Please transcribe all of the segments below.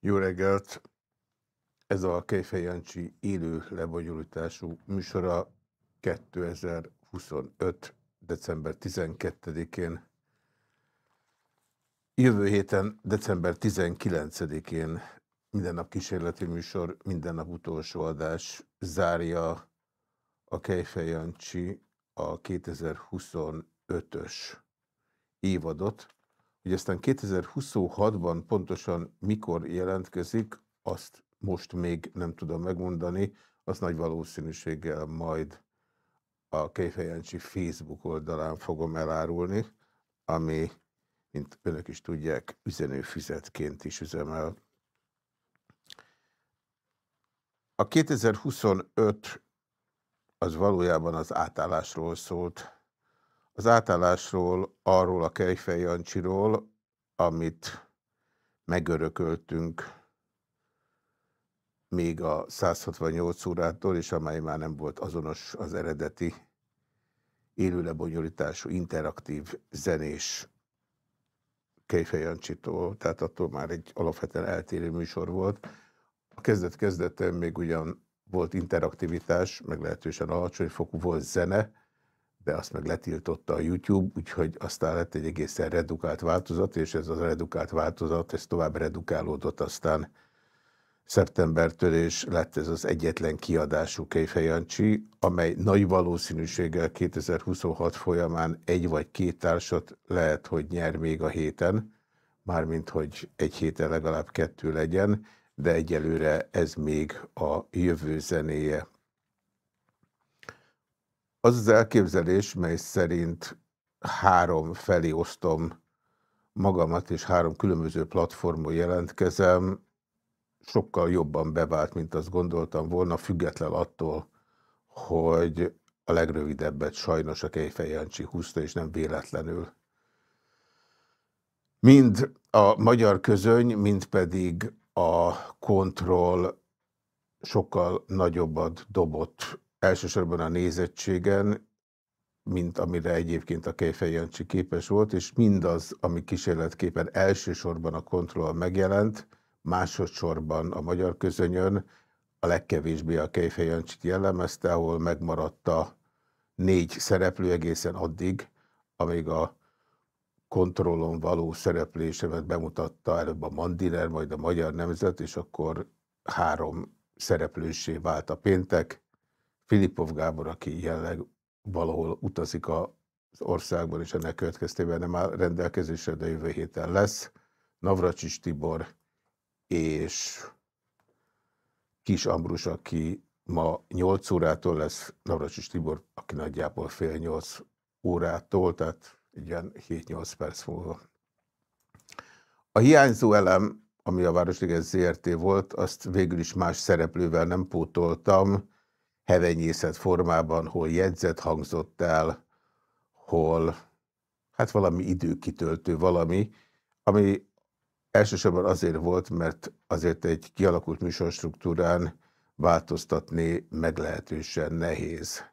Jó reggelt! Ez a Kejfej Jancsi élő lebonyolítású műsora 2025. december 12-én. Jövő héten, december 19-én minden nap kísérleti műsor, minden nap utolsó adás zárja a Kejfej Jancsi a 2025-ös évadot, hogy aztán 2026-ban pontosan mikor jelentkezik, azt most még nem tudom megmondani, azt nagy valószínűséggel majd a Kejfej Jancsi Facebook oldalán fogom elárulni, ami, mint önök is tudják, üzenőfüzetként is üzemel. A 2025 az valójában az átállásról szólt. Az átállásról, arról a Kejfej Jancsiról, amit megörököltünk még a 168 órától, és amely már nem volt azonos az eredeti élőlebonyolítású, interaktív, zenés Kejfej Jancsitól, tehát attól már egy alapvetően eltérő műsor volt. A kezdet-kezdetén még ugyan volt interaktivitás, meglehetősen alacsony fokú volt zene, de azt meg letiltotta a YouTube, úgyhogy aztán lett egy egészen redukált változat, és ez a redukált változat, ez tovább redukálódott aztán szeptembertől, és lett ez az egyetlen kiadású Kejfej Jancsi, amely nagy valószínűséggel 2026 folyamán egy vagy két társat lehet, hogy nyer még a héten, mármint hogy egy héten legalább kettő legyen, de egyelőre ez még a jövő zenéje. Az az elképzelés, mely szerint három felé osztom magamat, és három különböző platformon jelentkezem, sokkal jobban bevált, mint azt gondoltam volna, független attól, hogy a legrövidebbet sajnos a Kejfej Jancsi húzta, és nem véletlenül. Mind a magyar közöny, mind pedig a kontroll sokkal nagyobbat dobott elsősorban a nézettségen, mint amire egyébként a Kejfej Jancsi képes volt, és mindaz, ami kísérletképpen elsősorban a kontroll megjelent, másodszorban a magyar közönyön, a legkevésbé a Kejfej Jancsit jellemezte, ahol megmaradt a négy szereplő egészen addig, amíg a kontrollon való szereplésemet bemutatta előbb a Mandiner, majd a Magyar Nemzet, és akkor három szereplősé vált a péntek. Filipov Gábor, aki jelenleg valahol utazik az országban, és ennek következtében nem áll rendelkezésre, de jövő héten lesz. Navracsis Tibor és Kis Ambrus, aki ma 8 órától lesz, Navracsis Tibor, aki nagyjából fél 8 órától, tehát ilyen 7-8 perc múlva. A hiányzó elem, ami a Városliges ZRT volt, azt végül is más szereplővel nem pótoltam, hevenyészet formában, hol jegyzet hangzott el, hol hát valami időkitöltő valami, ami elsősorban azért volt, mert azért egy kialakult műsorstruktúrán változtatni meglehetősen nehéz.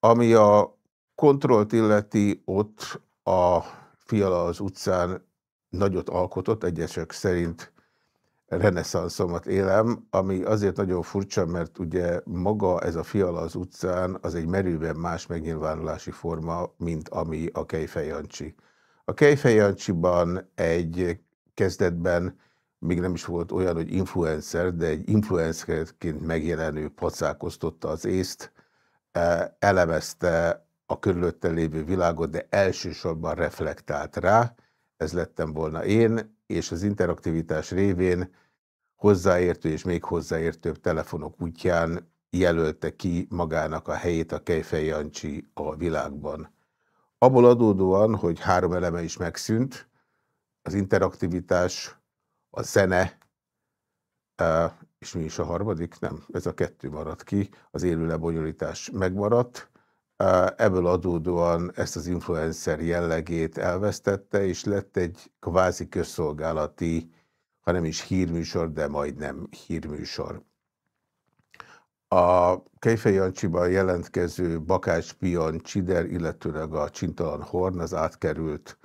Ami a kontrollt illeti, ott a Fiala az utcán nagyot alkotott, egyesek szerint reneszánszomat élem, ami azért nagyon furcsa, mert ugye maga ez a Fiala az utcán az egy merőben más megnyilvánulási forma, mint ami a Kejfej Jancsi. A Kejfej Jancsiban egy kezdetben még nem is volt olyan, hogy influencer, de egy influencerként megjelenő pacákoztotta az észt, elemezte a körülötte lévő világot, de elsősorban reflektált rá, ez lettem volna én, és az interaktivitás révén hozzáértő és még hozzáértőbb telefonok útján jelölte ki magának a helyét a Kejfej Jancsi a világban. Abból adódóan, hogy három eleme is megszűnt, az interaktivitás, a zene, és mi is a harmadik? Nem, ez a kettő maradt ki, az élő lebonyolítás megmaradt, Ebből adódóan ezt az influencer jellegét elvesztette, és lett egy kvázi közszolgálati, ha nem is hírműsor, de majdnem hírműsor. A Kejfej Jancsiban jelentkező Bakács Pion Csider, illetőleg a Csintalan Horn az átkerült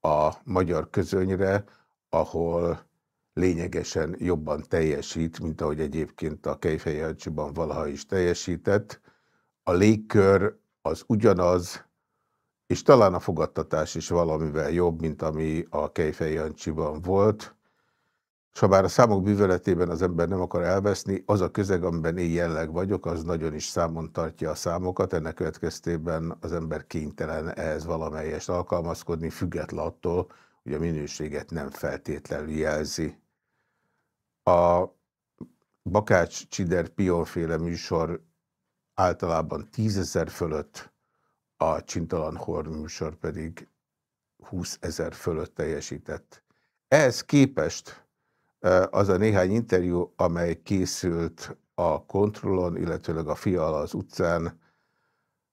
a magyar közönyre, ahol lényegesen jobban teljesít, mint ahogy egyébként a Kejfej Jancsiban valaha is teljesített. A légkör az ugyanaz, és talán a fogadtatás is valamivel jobb, mint ami a Kejfej Jancsiban volt. És ha bár a számok bűvöletében az ember nem akar elveszni, az a közeg, amiben én jelleg vagyok, az nagyon is számon tartja a számokat, ennek következtében az ember kénytelen ehhez valamelyest alkalmazkodni, független attól, hogy a minőséget nem feltétlenül jelzi. A Bakács Csider Pionféle műsor általában tízezer fölött, a Csintalan Horn műsor pedig 20 ezer fölött teljesített. Ehhez képest az a néhány interjú, amely készült a kontrollon, illetőleg a Fiala az utcán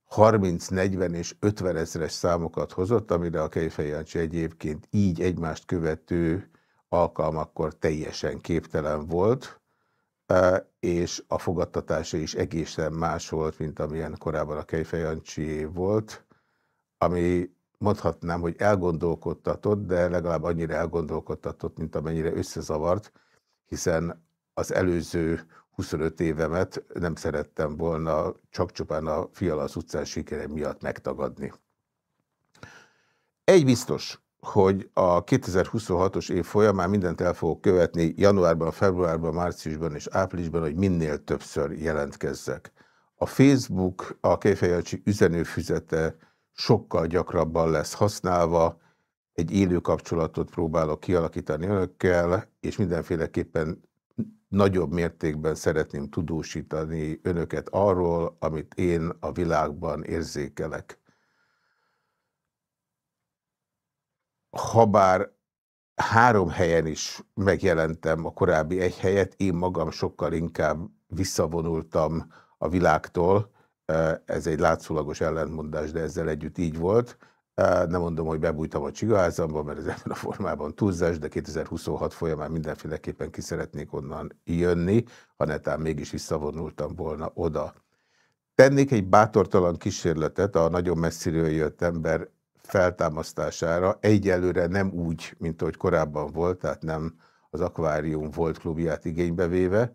30, 40 és 50 ezeres számokat hozott, amire a Kejfej Jancsi egyébként így egymást követő alkalmakkor teljesen képtelen volt, és a fogadtatása is egészen más volt, mint amilyen korábban a Kejfej Jancsi volt, ami mondhatnám, hogy elgondolkodtatott, de legalább annyira elgondolkodtatott, mint amennyire összezavart, hiszen az előző 25 évemet nem szerettem volna csak csupán a Fiala az utcán sikere miatt megtagadni. Egy biztos, hogy a 2026-os év folyamán mindent el fogok követni januárban, februárban, márciusban és áprilisban, hogy minél többször jelentkezzek. A Facebook, a Kejfejancsi üzenőfüzete sokkal gyakrabban lesz használva, egy élő kapcsolatot próbálok kialakítani önökkel, és mindenféleképpen nagyobb mértékben szeretném tudósítani önöket arról, amit én a világban érzékelek. Habár három helyen is megjelentem a korábbi egy helyet, én magam sokkal inkább visszavonultam a világtól, ez egy látszólagos ellentmondás, de ezzel együtt így volt. Nem mondom, hogy bebújtam a csigaházamba, mert ez ebben a formában túlzás, de 2026 folyamán mindenféleképpen ki szeretnék onnan jönni, ha netán mégis visszavonultam volna oda. Tennék egy bátortalan kísérletet a nagyon messziről jött ember feltámasztására, egyelőre nem úgy, mint ahogy korábban volt, tehát nem az akvárium volt klubját igénybe véve.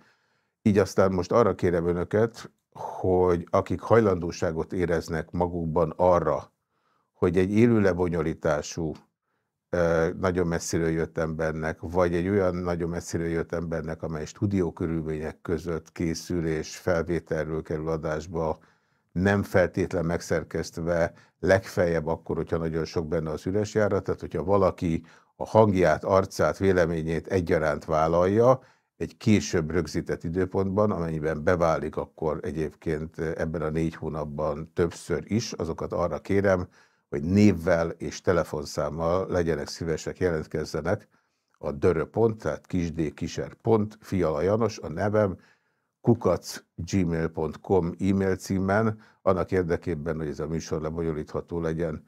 Így aztán most arra kérem önöket, hogy akik hajlandóságot éreznek magukban arra, hogy egy élő lebonyolítású, nagyon messziről jött embernek, vagy egy olyan nagyon messziről jött embernek, amely stúdió körülmények között készül és felvételről kerül adásba, nem feltétlen megszerkesztve, legfeljebb akkor, hogyha nagyon sok benne az üres járat, tehát hogyha valaki a hangját, arcát, véleményét egyaránt vállalja, egy később rögzített időpontban, amennyiben beválik, akkor egyébként ebben a négy hónapban többször is, azokat arra kérem, hogy névvel és telefonszámmal legyenek szívesek, jelentkezzenek a dörö.pont, tehát kisdkiser.pont, Fiala Janos, a nevem, kukacgmail.com e-mail címen, annak érdekében, hogy ez a műsor lebonyolítható legyen.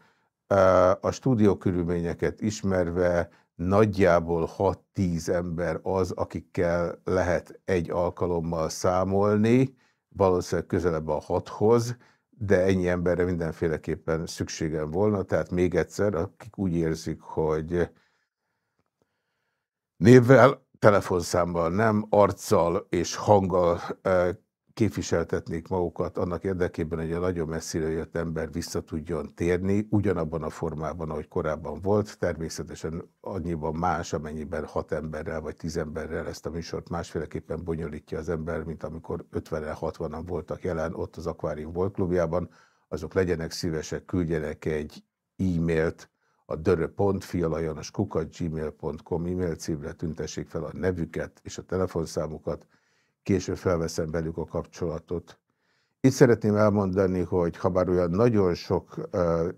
A stúdió körülményeket ismerve nagyjából 6-10 ember az, akikkel lehet egy alkalommal számolni, valószínűleg közelebb a hathoz, de ennyi emberre mindenféleképpen szükségem volna, tehát még egyszer, akik úgy érzik, hogy névvel, telefonszámmal nem, arccal és hanggal képviseltetnék magukat annak érdekében, hogy a nagyon messzire jött ember vissza tudjon térni, ugyanabban a formában, ahogy korábban volt, természetesen annyiban más, amennyiben hat emberrel vagy tíz emberrel ezt a műsort másféleképpen bonyolítja az ember, mint amikor 50 60-an voltak jelen ott az Aquarium Volt klubjában, azok legyenek szívesek, küldjenek egy e-mailt a dörö.fialajanoskukat.gmail.com e-mail címre tüntessék fel a nevüket és a telefonszámukat, később felveszem velük a kapcsolatot. Itt szeretném elmondani, hogy ha bár olyan nagyon sok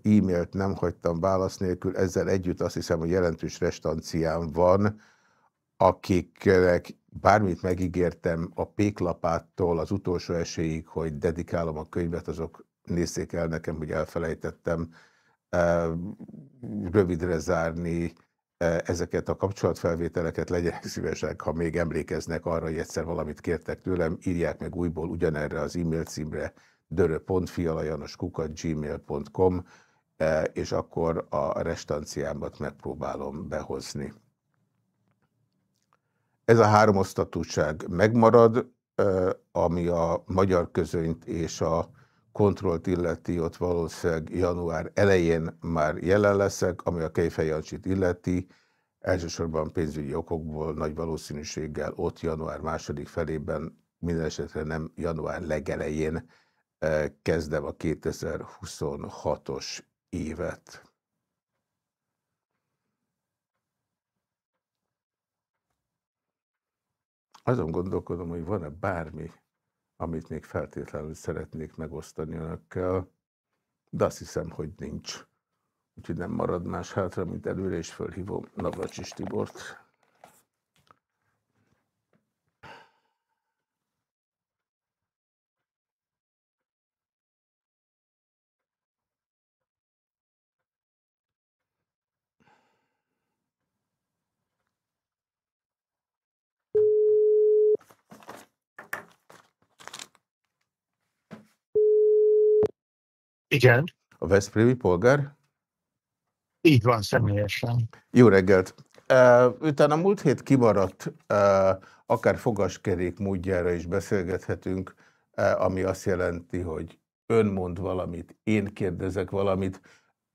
e-mailt nem hagytam válasz nélkül, ezzel együtt azt hiszem, hogy jelentős restanciám van, akiknek bármit megígértem a péklapától az utolsó esélyig, hogy dedikálom a könyvet, azok nézzék el nekem, hogy elfelejtettem rövidre zárni ezeket a kapcsolatfelvételeket legyenek szívesek, ha még emlékeznek arra, hogy egyszer valamit kértek tőlem, írják meg újból ugyanerre az e-mail címre dörö.fialajanoskukat.gmail.com és akkor a restanciámat megpróbálom behozni. Ez a háromosztatúság megmarad, ami a magyar közönyt és a kontrollt illeti, ott valószínűleg január elején már jelen leszek, ami a Kejfejancsit illeti, elsősorban pénzügyi okokból nagy valószínűséggel ott január második felében, minden esetre nem január legelején kezdem a 2026-os évet. Azon gondolkodom, hogy van-e bármi, amit még feltétlenül szeretnék megosztani önökkel, de azt hiszem, hogy nincs. Úgyhogy nem marad más hátra, mint előre, és fölhívom Navracsis Tibort. Igen. A Veszprémi polgár? Így van, személyesen. Jó reggelt! Uh, utána múlt hét kimaradt, uh, akár fogaskerék módjára is beszélgethetünk, uh, ami azt jelenti, hogy ön mond valamit, én kérdezek valamit.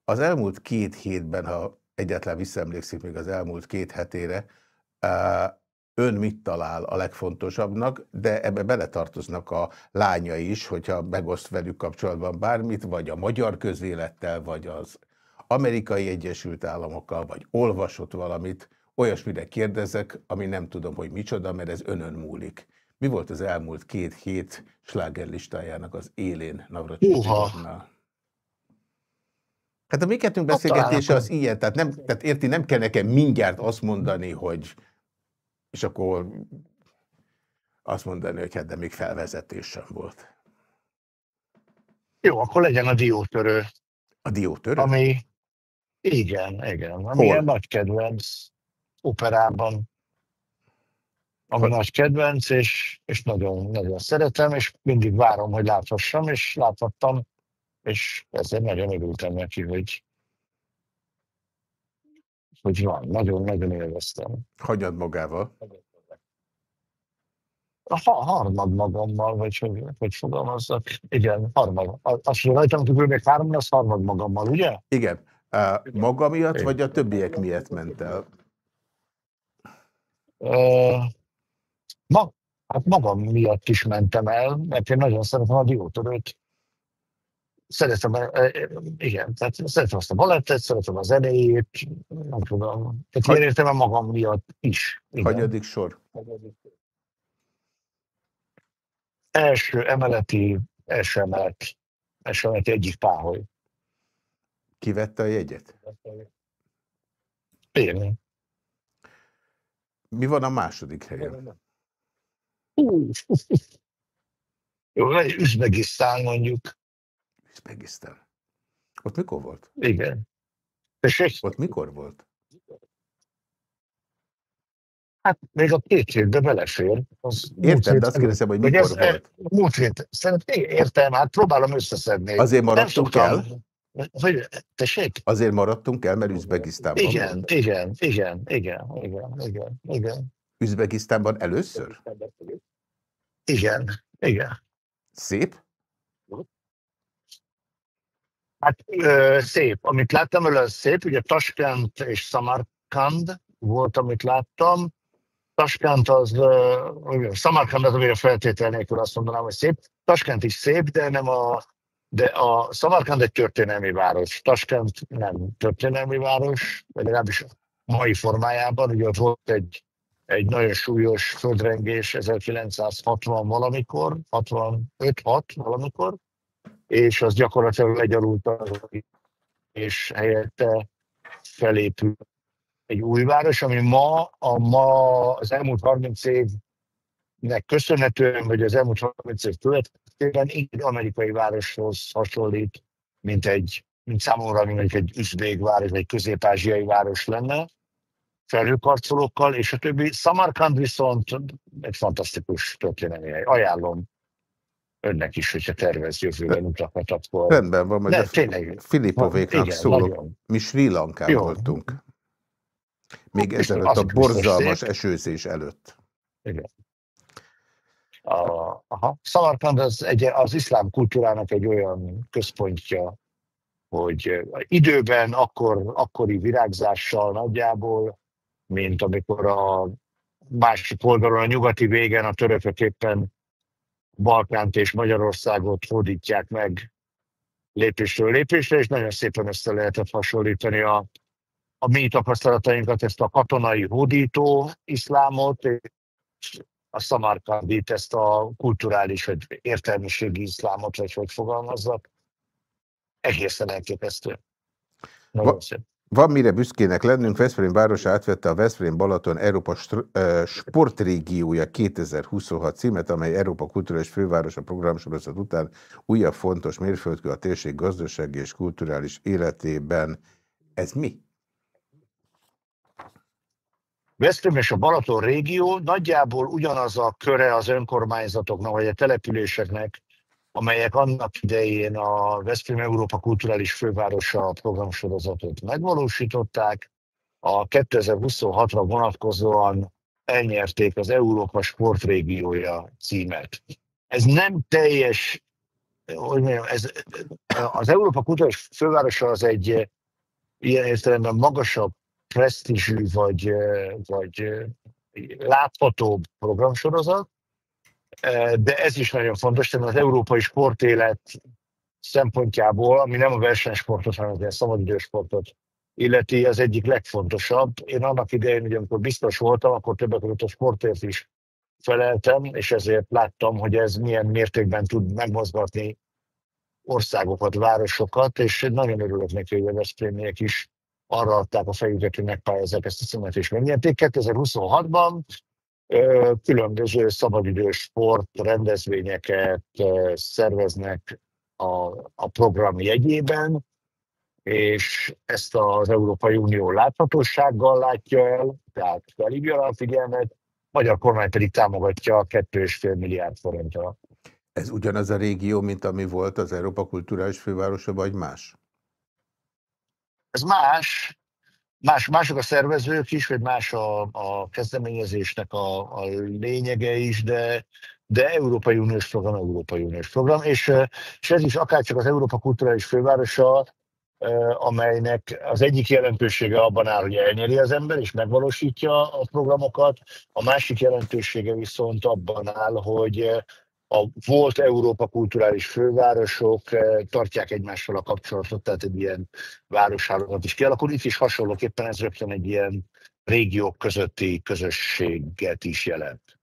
Az elmúlt két hétben, ha egyáltalán visszaemlékszik még az elmúlt két hetére, ön mit talál a legfontosabbnak, de ebbe beletartoznak a lányai is, hogyha megoszt velük kapcsolatban bármit, vagy a magyar közélettel, vagy az amerikai Egyesült Államokkal, vagy olvasott valamit, olyasmire kérdezek, ami nem tudom, hogy micsoda, mert ez önön múlik. Mi volt az elmúlt két hét slágerlistájának az élén Navracsicsnál? Hát a mi kettőnk beszélgetése az ilyen, tehát, nem, tehát érti, nem kell nekem mindjárt azt mondani, hogy és akkor azt mondani, hogy hát de még felvezetés sem volt. Jó, akkor legyen a diótörő. A diótörő? Ami, igen, igen. Ami Hol? nagy kedvenc operában. Ami Hol? nagy kedvenc, és, és nagyon, nagyon szeretem, és mindig várom, hogy láthassam, és láthattam, és ezért nagyon örültem neki, hogy, hogy van. Nagyon-nagyon élveztem. Hagyad magával? Ha, harmad magammal, vagy hogy, hogy fogalmazzak. Igen, harmad. Azt, hogy rajtam kívül még három, az harmad magammal, ugye? Igen. Uh, maga miatt, vagy a többiek miatt ment el? Uh, ma, hát magam miatt is mentem el, mert én nagyon szeretem a diótörőt szeretem, e, e, igen, tehát szeretem azt a balettet, szeretem az zenejét, nem tudom. Tehát ilyen értem magam miatt is. Igen. Hanyadik sor? Első emeleti, első emelet, első emeleti egyik páholy. Ki vette a jegyet? Én. Mi van a második helyen? Jó, Üzbegisztán mondjuk. Üzbegisztán. Ott mikor volt? Igen. És Ott mikor volt? Hát még a két hétbe belefér. Az Értem, de azt kérdezem, hogy mikor ez, volt. Múlt hét. Szerintem értem, hát próbálom összeszedni. Azért maradtunk el? Hogy, tessék? Azért maradtunk el, mert Üzbegisztánban igen, volt. Igen, igen, igen, igen, igen, igen. Üzbegisztánban először? Igen, igen. Szép? Hát ö, szép. Amit láttam először szép, ugye Taskent és Samarkand volt, amit láttam. Taskent az, uh, Samarkand az, amire feltétel nélkül azt mondanám, hogy szép. Taskent is szép, de nem a, de a Samarkand egy történelmi város. Taskent nem történelmi város, vagy legalábbis mai formájában. Ugye volt egy, egy nagyon súlyos földrengés 1960 valamikor, 65-6 valamikor, és az gyakorlatilag legyalult és helyette felépül egy új város, ami ma, a ma az elmúlt 30 évnek köszönhetően, vagy az elmúlt 30 év következtében egy amerikai városhoz hasonlít, mint egy, mint számomra, mint egy üzbék város, vagy közép-ázsiai város lenne, felhőkarcolókkal, és a többi. Samarkand viszont egy fantasztikus történelmi hely. Ajánlom önnek is, hogyha tervez jövőben utakat, akkor... Rendben van, majd Filipovéknak szólok. Mi Sri Lankán voltunk. még ezelőtt a borzalmas esőzés előtt. Igen. A, aha. Szamarkand az, egy, az iszlám kultúrának egy olyan központja, hogy időben akkor, akkori virágzással nagyjából, mint amikor a másik oldalon, a nyugati végen a törökök éppen Balkánt és Magyarországot hódítják meg lépésről lépésre, és nagyon szépen össze lehetett hasonlítani a, a mi tapasztalatainkat, ezt a katonai hódító iszlámot, és a szamarkandit, ezt a kulturális vagy értelmiségi iszlámot, vagy hogy fogalmazzak. Egészen elképesztő. Nagyon Va szép. Van mire büszkének lennünk, Veszprém városa átvette a Veszprém Balaton Európa Sportrégiója 2026 címet, amely Európa Kulturális Fővárosa programsorozat után újabb fontos mérföldkő a térség gazdasági és kulturális életében. Ez mi? Veszprém és a Balaton régió nagyjából ugyanaz a köre az önkormányzatoknak, vagy a településeknek, amelyek annak idején a Veszprém Európa Kulturális Fővárosa programsorozatot megvalósították. A 2026-ra vonatkozóan elnyerték az Európa Sportrégiója címet. Ez nem teljes, hogy mondjam, ez, az Európa Kulturális Fővárosa az egy ilyen értelemben magasabb presztízsű vagy, vagy láthatóbb programsorozat, de ez is nagyon fontos, tehát az európai sportélet szempontjából, ami nem a versenysportot, hanem a szabadidősportot illeti, az egyik legfontosabb. Én annak idején, hogy amikor biztos voltam, akkor többek között a sportért is feleltem, és ezért láttam, hogy ez milyen mértékben tud megmozgatni országokat, városokat, és nagyon örülök neki, hogy a Veszprémiek is arra adták a fejüket, hogy megpályázzák ezt a címet, és megnyerték. 2026-ban különböző szabadidős sport rendezvényeket szerveznek a, a program jegyében, és ezt az Európai Unió láthatósággal látja el, tehát felhívja a figyelmet, magyar kormány pedig támogatja a 2,5 milliárd forinttal. Ez ugyanaz a régió, mint ami volt az Európa Kulturális Fővárosa, vagy más? Ez más, más, mások a szervezők is, vagy más a, a kezdeményezésnek a, a lényege is, de, de Európai Uniós program, Európai Uniós program, és, és ez is akárcsak az Európa Kulturális Fővárosa, amelynek az egyik jelentősége abban áll, hogy elnyeri az ember és megvalósítja a programokat, a másik jelentősége viszont abban áll, hogy a volt Európa kulturális fővárosok eh, tartják egymással a kapcsolatot, tehát egy ilyen városhálózat is kialakul. Itt is hasonlóképpen ez rögtön egy ilyen régiók közötti közösséget is jelent.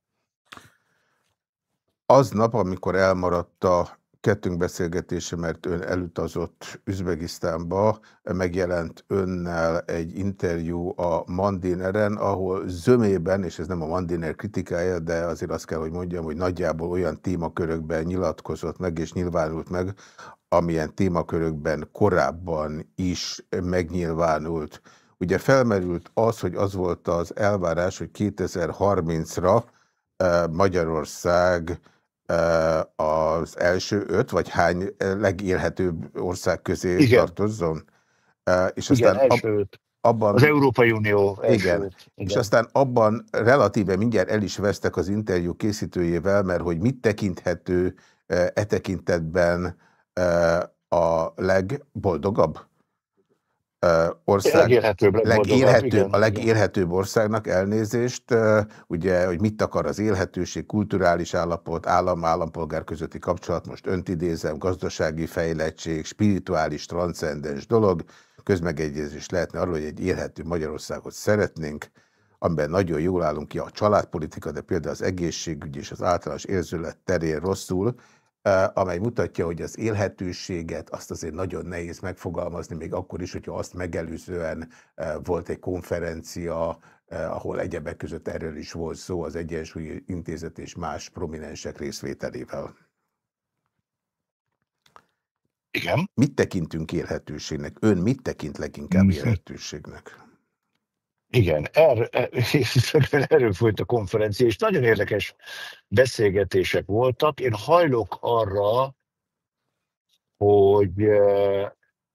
Aznap, amikor elmaradt a kettőnk beszélgetése, mert ön elutazott Üzbegisztánba, megjelent önnel egy interjú a Mandineren, ahol zömében, és ez nem a Mandiner kritikája, de azért azt kell, hogy mondjam, hogy nagyjából olyan témakörökben nyilatkozott meg, és nyilvánult meg, amilyen témakörökben korábban is megnyilvánult. Ugye felmerült az, hogy az volt az elvárás, hogy 2030-ra eh, Magyarország az első öt, vagy hány legélhetőbb ország közé igen. tartozzon? És aztán igen, első öt. Abban, az Európai Unió igen. igen. És aztán abban relatíve mindjárt el is vesztek az interjú készítőjével, mert hogy mit tekinthető e tekintetben a legboldogabb? Ország, legélhetőbb, legélhetőbb, a legélhetőbb országnak elnézést, ugye, hogy mit akar az élhetőség, kulturális állapot, állam-állampolgár közötti kapcsolat, most önt idézem, gazdasági fejlettség, spirituális, transzcendens dolog, közmegegyezés lehetne arról, hogy egy élhető Magyarországot szeretnénk, amiben nagyon jól állunk ki a családpolitika, de például az egészségügy és az általános érzület terén rosszul, amely mutatja, hogy az élhetőséget azt azért nagyon nehéz megfogalmazni, még akkor is, hogyha azt megelőzően volt egy konferencia, ahol egyebek között erről is volt szó az Egyensúlyi Intézet és más prominensek részvételével. Igen. Mit tekintünk élhetőségnek? Ön mit tekint leginkább élhetőségnek? Igen, er, er, erről folyt a konferencia, és nagyon érdekes beszélgetések voltak. Én hajlok arra, hogy,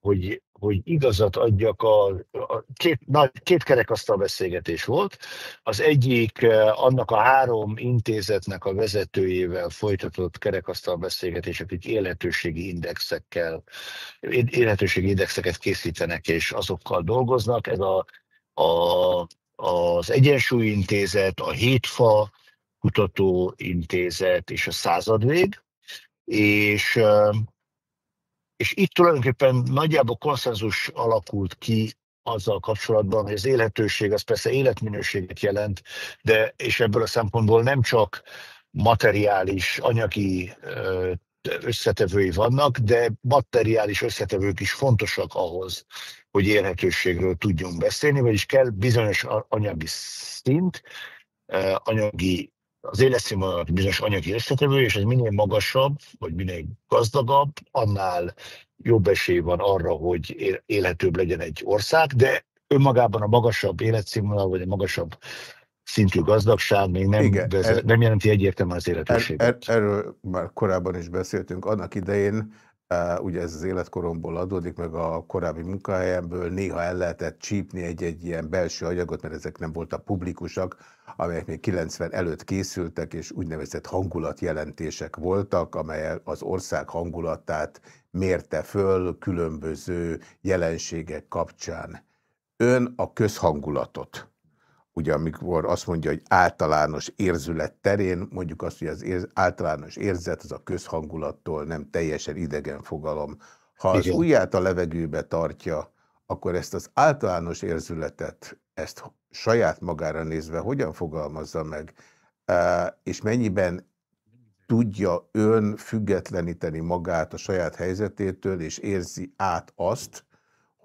hogy, hogy igazat adjak, a, a két, nagy, két kerekasztal beszélgetés volt. Az egyik annak a három intézetnek a vezetőjével folytatott kerekasztal beszélgetés, akik életőségi indexekkel, életőségi indexeket készítenek és azokkal dolgoznak. Ez a, a, az Egyensúlyintézet, a Hétfa Kutatóintézet és a Századvég, és és itt tulajdonképpen nagyjából konszenzus alakult ki azzal kapcsolatban, hogy az élhetőség az persze életminőséget jelent, de és ebből a szempontból nem csak materiális, anyagi összetevői vannak, de materiális összetevők is fontosak ahhoz, hogy élhetőségről tudjunk beszélni, vagyis kell bizonyos anyagi szint, anyagi az életszínvonalat bizonyos anyagi összetevő, és ez minél magasabb, vagy minél gazdagabb, annál jobb esély van arra, hogy élhetőbb legyen egy ország, de önmagában a magasabb életszínvonal, vagy a magasabb szintű gazdagság még nem, Igen, vezet, er, nem jelenti egyértelműen az életőséget. Er, er, erről már korábban is beszéltünk. Annak idején ugye ez az életkoromból adódik, meg a korábbi munkahelyemből néha el lehetett csípni egy-egy ilyen belső anyagot, mert ezek nem voltak publikusak, amelyek még 90 előtt készültek, és úgynevezett hangulatjelentések voltak, amely az ország hangulatát mérte föl különböző jelenségek kapcsán. Ön a közhangulatot ugye amikor azt mondja, hogy általános érzület terén, mondjuk azt, hogy az érz, általános érzet az a közhangulattól nem teljesen idegen fogalom. Ha az Igen. ujját a levegőbe tartja, akkor ezt az általános érzületet, ezt saját magára nézve hogyan fogalmazza meg, és mennyiben tudja ön függetleníteni magát a saját helyzetétől, és érzi át azt,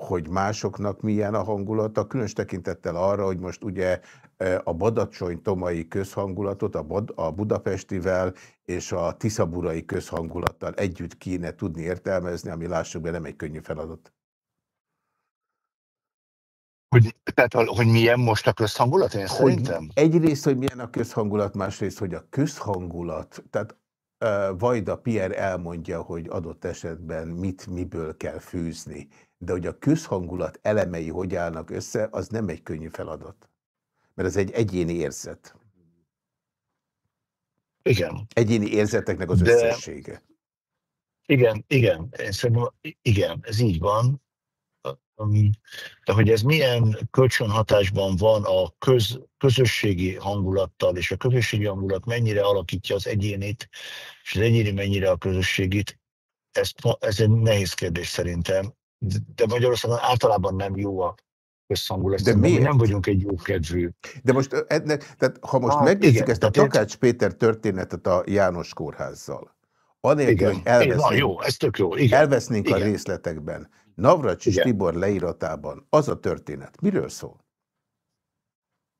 hogy másoknak milyen a hangulata, különös tekintettel arra, hogy most ugye e, a Badacsony-Tomai közhangulatot a, Bad a Budapestivel és a Tiszaburai közhangulattal együtt kéne tudni értelmezni, ami lássuk be nem egy könnyű feladat. Hogy, tehát, hogy milyen most a közhangulat, én hogy szerintem? Egyrészt, hogy milyen a közhangulat, másrészt, hogy a közhangulat, tehát uh, Vajda Pierre elmondja, hogy adott esetben mit, miből kell fűzni de hogy a közhangulat elemei hogy állnak össze, az nem egy könnyű feladat. Mert ez egy egyéni érzet. Igen. Egyéni érzeteknek az de, összessége. Igen, igen. Szerintem, igen, ez így van. De hogy ez milyen kölcsönhatásban van a köz, közösségi hangulattal, és a közösségi hangulat mennyire alakítja az egyénit, és az egyéni mennyire a közösségit, ez, ez egy nehéz kérdés szerintem de Magyarországon általában nem jó a közhangulat. De miért? Mi nem vagyunk egy jó kedvű. De most ennek, tehát ha most ah, megnézzük igen, ezt a Takács Péter történetet a János kórházzal, anélkül, igen, hogy elvesznénk, Na, jó, ez tök jó. Igen, elvesznénk igen. a részletekben, Navracsis Tibor leíratában az a történet, miről szól?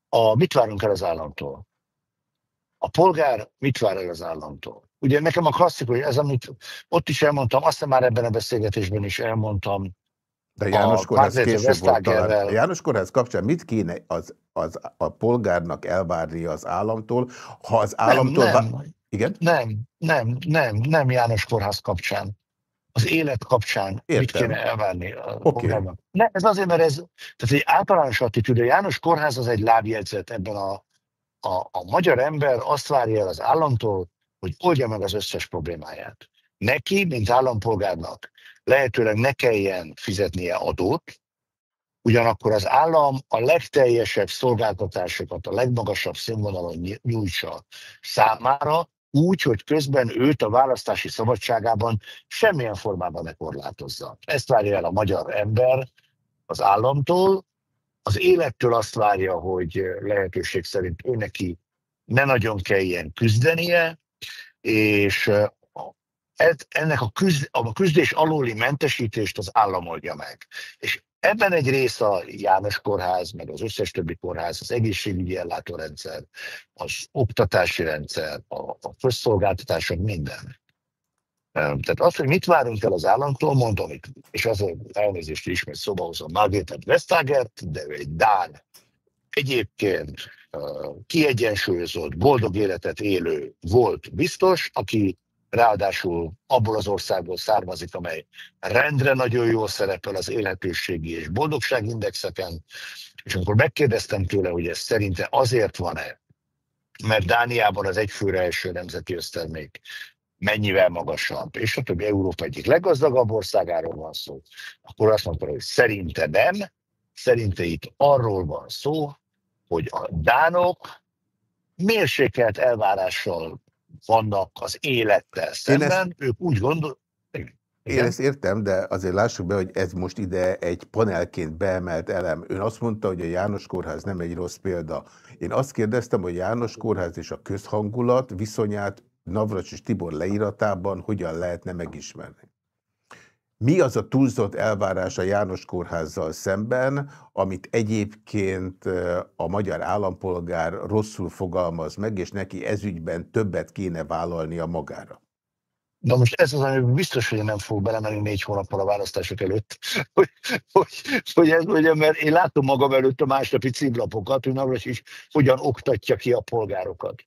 A mit várunk el az államtól? A polgár mit vár el az államtól? Ugye nekem a klasszikus, ez amit ott is elmondtam, azt már ebben a beszélgetésben is elmondtam, de János Kórház később volt talán. A János Kórház kapcsán mit kéne az, az, a polgárnak elvárni az államtól, ha az államtól... Nem, nem, igen? nem, nem, nem, nem János Kórház kapcsán. Az élet kapcsán Értem. mit kéne elvárni a okay. polgárnak. Ne, ez azért, mert ez tehát egy általános attitűd. A János Kórház az egy lábjegyzet ebben a, a, a magyar ember azt várja el az államtól, hogy oldja meg az összes problémáját. Neki, mint állampolgárnak lehetőleg ne kelljen fizetnie adót, ugyanakkor az állam a legteljesebb szolgáltatásokat a legmagasabb színvonalon nyújtsa számára, úgy, hogy közben őt a választási szabadságában semmilyen formában ne korlátozza. Ezt várja el a magyar ember az államtól, az élettől azt várja, hogy lehetőség szerint ő neki ne nagyon kelljen küzdenie, és ez, ennek a, küzd, a küzdés alóli mentesítést az állam oldja meg. És ebben egy része a János Kórház, meg az összes többi kórház, az egészségügyi ellátórendszer, az oktatási rendszer, a, a közszolgáltatások, minden. Tehát az, hogy mit várunk el az államtól, mondom itt, és az elnézést ismét szóba hozom Margaret Vestagert, de egy Dán, egyébként kiegyensúlyozott, boldog életet élő volt biztos, aki ráadásul abból az országból származik, amely rendre nagyon jól szerepel az élhetőségi és boldogságindexeken, és amikor megkérdeztem tőle, hogy ez szerinte azért van-e, mert Dániában az egyfőre első nemzeti össztermék mennyivel magasabb, és a többi Európa egyik leggazdagabb országáról van szó, akkor azt mondta, hogy szerinte nem, szerinte itt arról van szó, hogy a dánok mérsékelt elvárással vannak az élettel szemben, ezt, ők úgy gondol... Igen. Én ezt értem, de azért lássuk be, hogy ez most ide egy panelként beemelt elem. Ön azt mondta, hogy a János Kórház nem egy rossz példa. Én azt kérdeztem, hogy János Kórház és a közhangulat viszonyát Navracsis Tibor leíratában hogyan lehetne megismerni. Mi az a túlzott elvárás a János Kórházzal szemben, amit egyébként a magyar állampolgár rosszul fogalmaz meg, és neki ezügyben többet kéne vállalnia magára? Na most ez az, ami biztos, hogy nem fog belemenni négy hónappal a választások előtt, hogy, hogy, hogy ez ugye, mert én látom magam előtt a másnapi címlapokat, hogy Navras is hogyan oktatja ki a polgárokat.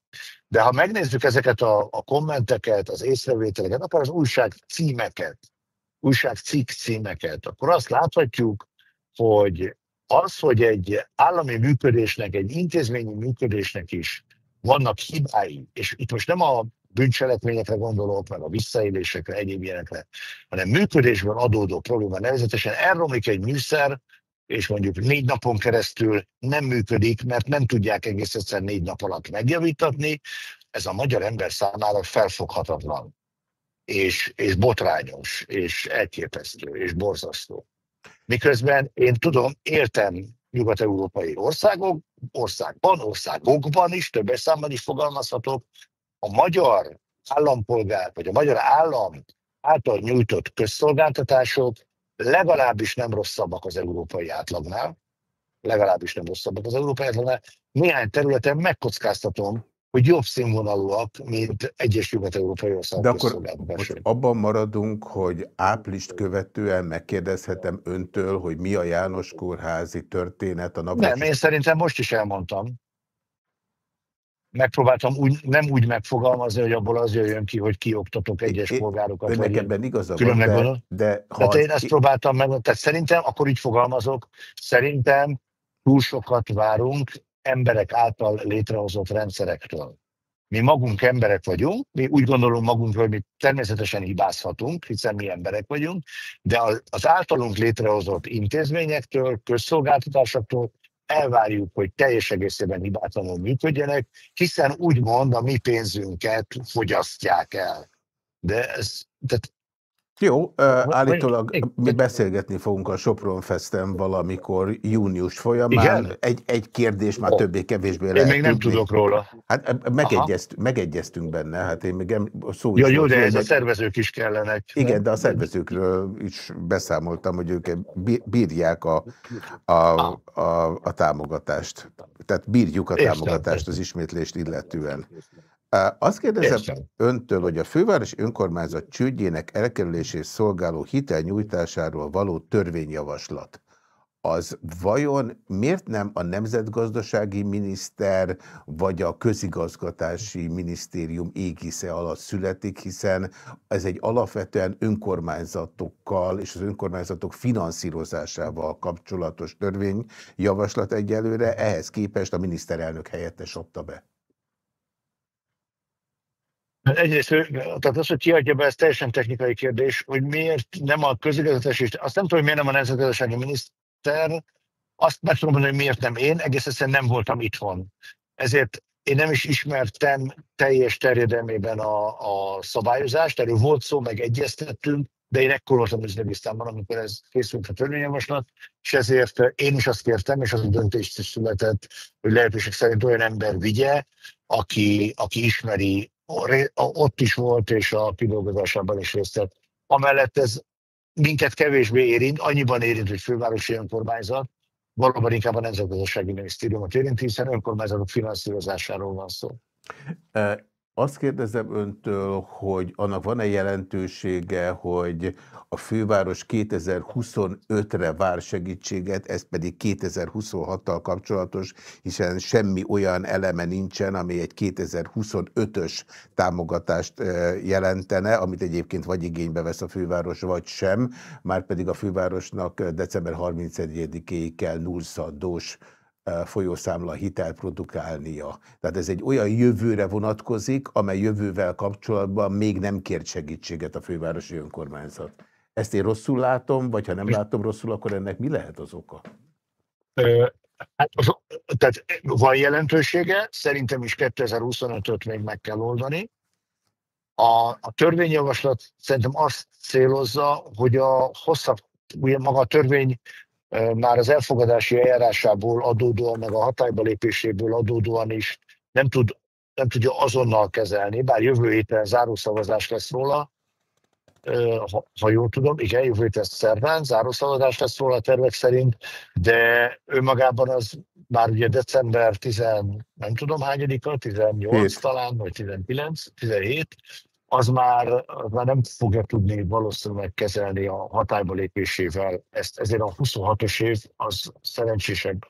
De ha megnézzük ezeket a, a kommenteket, az észrevételeket, akkor az újság címeket, újságcikk címeket, akkor azt láthatjuk, hogy az, hogy egy állami működésnek, egy intézményi működésnek is vannak hibái, és itt most nem a bűncselekményekre gondolok, meg a visszaélésekre, egyéb ilyenekre, hanem működésben adódó probléma. Nevezetesen elromlik egy műszer, és mondjuk négy napon keresztül nem működik, mert nem tudják egész egyszer négy nap alatt megjavítatni, ez a magyar ember számára felfoghatatlan és, és botrányos, és elképesztő, és borzasztó. Miközben én tudom, értem nyugat-európai országok, országban, országokban is, többes számban is fogalmazhatok, a magyar állampolgár, vagy a magyar állam által nyújtott közszolgáltatások legalábbis nem rosszabbak az európai átlagnál, legalábbis nem rosszabbak az európai átlagnál. Néhány területen megkockáztatom, hogy jobb színvonalúak, mint egyes nyugat-európai országok. De akkor most abban maradunk, hogy áprilist követően megkérdezhetem öntől, hogy mi a János kórházi történet a napra. Nem, én szerintem most is elmondtam. Megpróbáltam úgy, nem úgy megfogalmazni, hogy abból az jöjjön ki, hogy kioktatok egyes é, polgárokat. Önnek ebben igaza van, de, de ha... Tehát én ezt próbáltam meg, tehát szerintem, akkor így fogalmazok, szerintem túl sokat várunk emberek által létrehozott rendszerektől. Mi magunk emberek vagyunk, mi úgy gondolunk magunkról, mi természetesen hibázhatunk, hiszen mi emberek vagyunk, de az általunk létrehozott intézményektől, közszolgáltatásoktól elvárjuk, hogy teljes egészében hibátlanul működjenek, hiszen úgymond a mi pénzünket fogyasztják el. De ez, tehát jó, állítólag mi beszélgetni fogunk a Sopron Festem valamikor június folyamán. Igen? Egy, egy kérdés már többé-kevésbé lehet Én még nem tudni. tudok róla. Hát megegyezt, megegyeztünk benne, hát én még szó ja, jó, de ez a szervezők is kellenek. Igen, de a szervezőkről is beszámoltam, hogy ők bírják a, a, a, a támogatást. Tehát bírjuk a támogatást az ismétlést illetően. Azt kérdezem Értem. öntől, hogy a főváros önkormányzat csődjének elkerülését szolgáló hitelnyújtásáról való törvényjavaslat, az vajon miért nem a nemzetgazdasági miniszter vagy a közigazgatási minisztérium égisze alatt születik, hiszen ez egy alapvetően önkormányzatokkal és az önkormányzatok finanszírozásával kapcsolatos törvényjavaslat egyelőre, ehhez képest a miniszterelnök helyettes adta be. Egyrészt, tehát az, hogy kiadja be, ez teljesen technikai kérdés, hogy miért nem a közigazgatás, és azt nem tudom, hogy miért nem a nemzetgazdasági miniszter, azt meg tudom mondani, hogy miért nem én, egész egyszerűen nem voltam itthon. Ezért én nem is ismertem teljes terjedelmében a, a szabályozást, erről volt szó, meg egyeztettünk, de én ekkor voltam üzletisztában, amikor ez készült a törvényjavaslat, és ezért én is azt kértem, és az a döntés született, hogy lehetőség szerint olyan ember vigye, aki, aki ismeri ott is volt, és a kidolgozásában is részt vett. Amellett ez minket kevésbé érint, annyiban érint, hogy fővárosi önkormányzat, valóban inkább a Nemzetgazdasági Minisztériumot érint, hiszen önkormányzatok finanszírozásáról van szó. Azt kérdezem öntől, hogy annak van-e jelentősége, hogy a főváros 2025-re vár segítséget, ez pedig 2026-tal kapcsolatos, hiszen semmi olyan eleme nincsen, ami egy 2025-ös támogatást jelentene, amit egyébként vagy igénybe vesz a főváros, vagy sem, már pedig a fővárosnak december 31-ig kell nullszadós folyószámla hitel produkálnia. Tehát ez egy olyan jövőre vonatkozik, amely jövővel kapcsolatban még nem kért segítséget a fővárosi önkormányzat. Ezt én rosszul látom, vagy ha nem látom rosszul, akkor ennek mi lehet az oka? Hát az, tehát van jelentősége, szerintem is 2025-öt még meg kell oldani. A, a törvényjavaslat szerintem azt célozza, hogy a hosszabb, ugye maga a törvény már az elfogadási eljárásából adódóan, meg a hatályba lépéséből adódóan is nem, tud, nem tudja azonnal kezelni, bár jövő héten zárószavazás lesz róla, ha, ha jól tudom, igen, jövő héten szerven, zárószavazás lesz róla a tervek szerint, de önmagában az már ugye december 10, nem tudom hányadika, 18 Hét. talán, vagy 19, 17, az már, az már nem fogja tudni valószínűleg kezelni a hatályba lépésével. Ezt, ezért a 26-os év az szerencsésebb,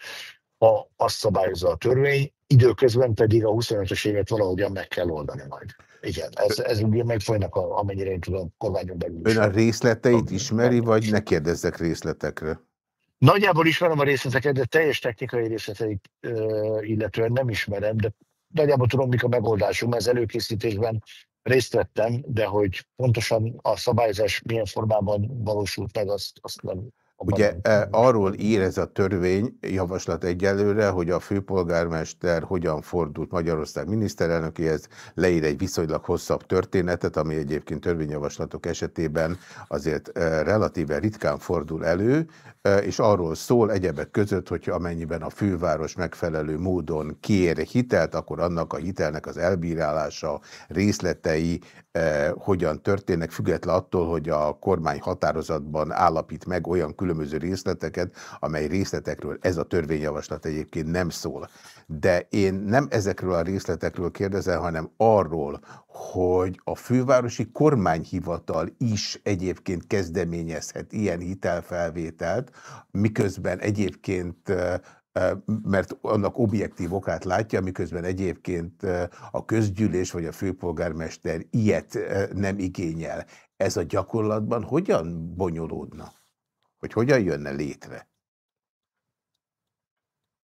ha azt szabályozza a törvény, időközben pedig a 25-ös évet valahogyan meg kell oldani majd. Igen, ez, ez ugye meg folynak, a, amennyire én tudom, kormányon belül Ön a részleteit ismeri, vagy ne kérdezzek részletekre? Nagyjából ismerem a részleteket, de teljes technikai részleteit illetően nem ismerem, de nagyjából tudom, mik a megoldásunk, mert az előkészítésben részt vettem, de hogy pontosan a szabályozás milyen formában valósult meg, azt, azt nem Ugye e, arról ír ez a törvény javaslat egyelőre, hogy a főpolgármester hogyan fordult Magyarország miniszterelnökéhez, leír egy viszonylag hosszabb történetet, ami egyébként törvényjavaslatok esetében azért e, relatíve ritkán fordul elő, e, és arról szól egyebek között, hogy amennyiben a főváros megfelelő módon kér hitelt, akkor annak a hitelnek az elbírálása részletei hogyan történnek, független attól, hogy a kormány határozatban állapít meg olyan különböző részleteket, amely részletekről ez a törvényjavaslat egyébként nem szól. De én nem ezekről a részletekről kérdezem, hanem arról, hogy a fővárosi kormányhivatal is egyébként kezdeményezhet ilyen hitelfelvételt, miközben egyébként mert annak objektív okát látja, miközben egyébként a közgyűlés vagy a főpolgármester ilyet nem igényel. Ez a gyakorlatban hogyan bonyolódna? Hogy hogyan jönne létre?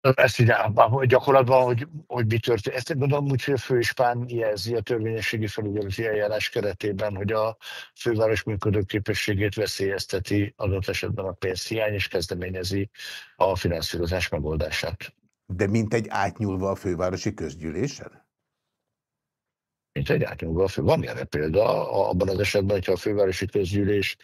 Ezt így gyakorlatban, hogy, hogy mi történt. Ezt gondolom úgy, hogy a főispán jelzi a törvényességi felügyeleti eljárás keretében, hogy a főváros működőképességét veszélyezteti adott esetben a pénzhiány, és kezdeményezi a finanszírozás megoldását. De mint egy átnyúlva a fővárosi közgyűlésen? mint egy átnyúlva. Van ilyen példa abban az esetben, hogyha a fővárosi közgyűlés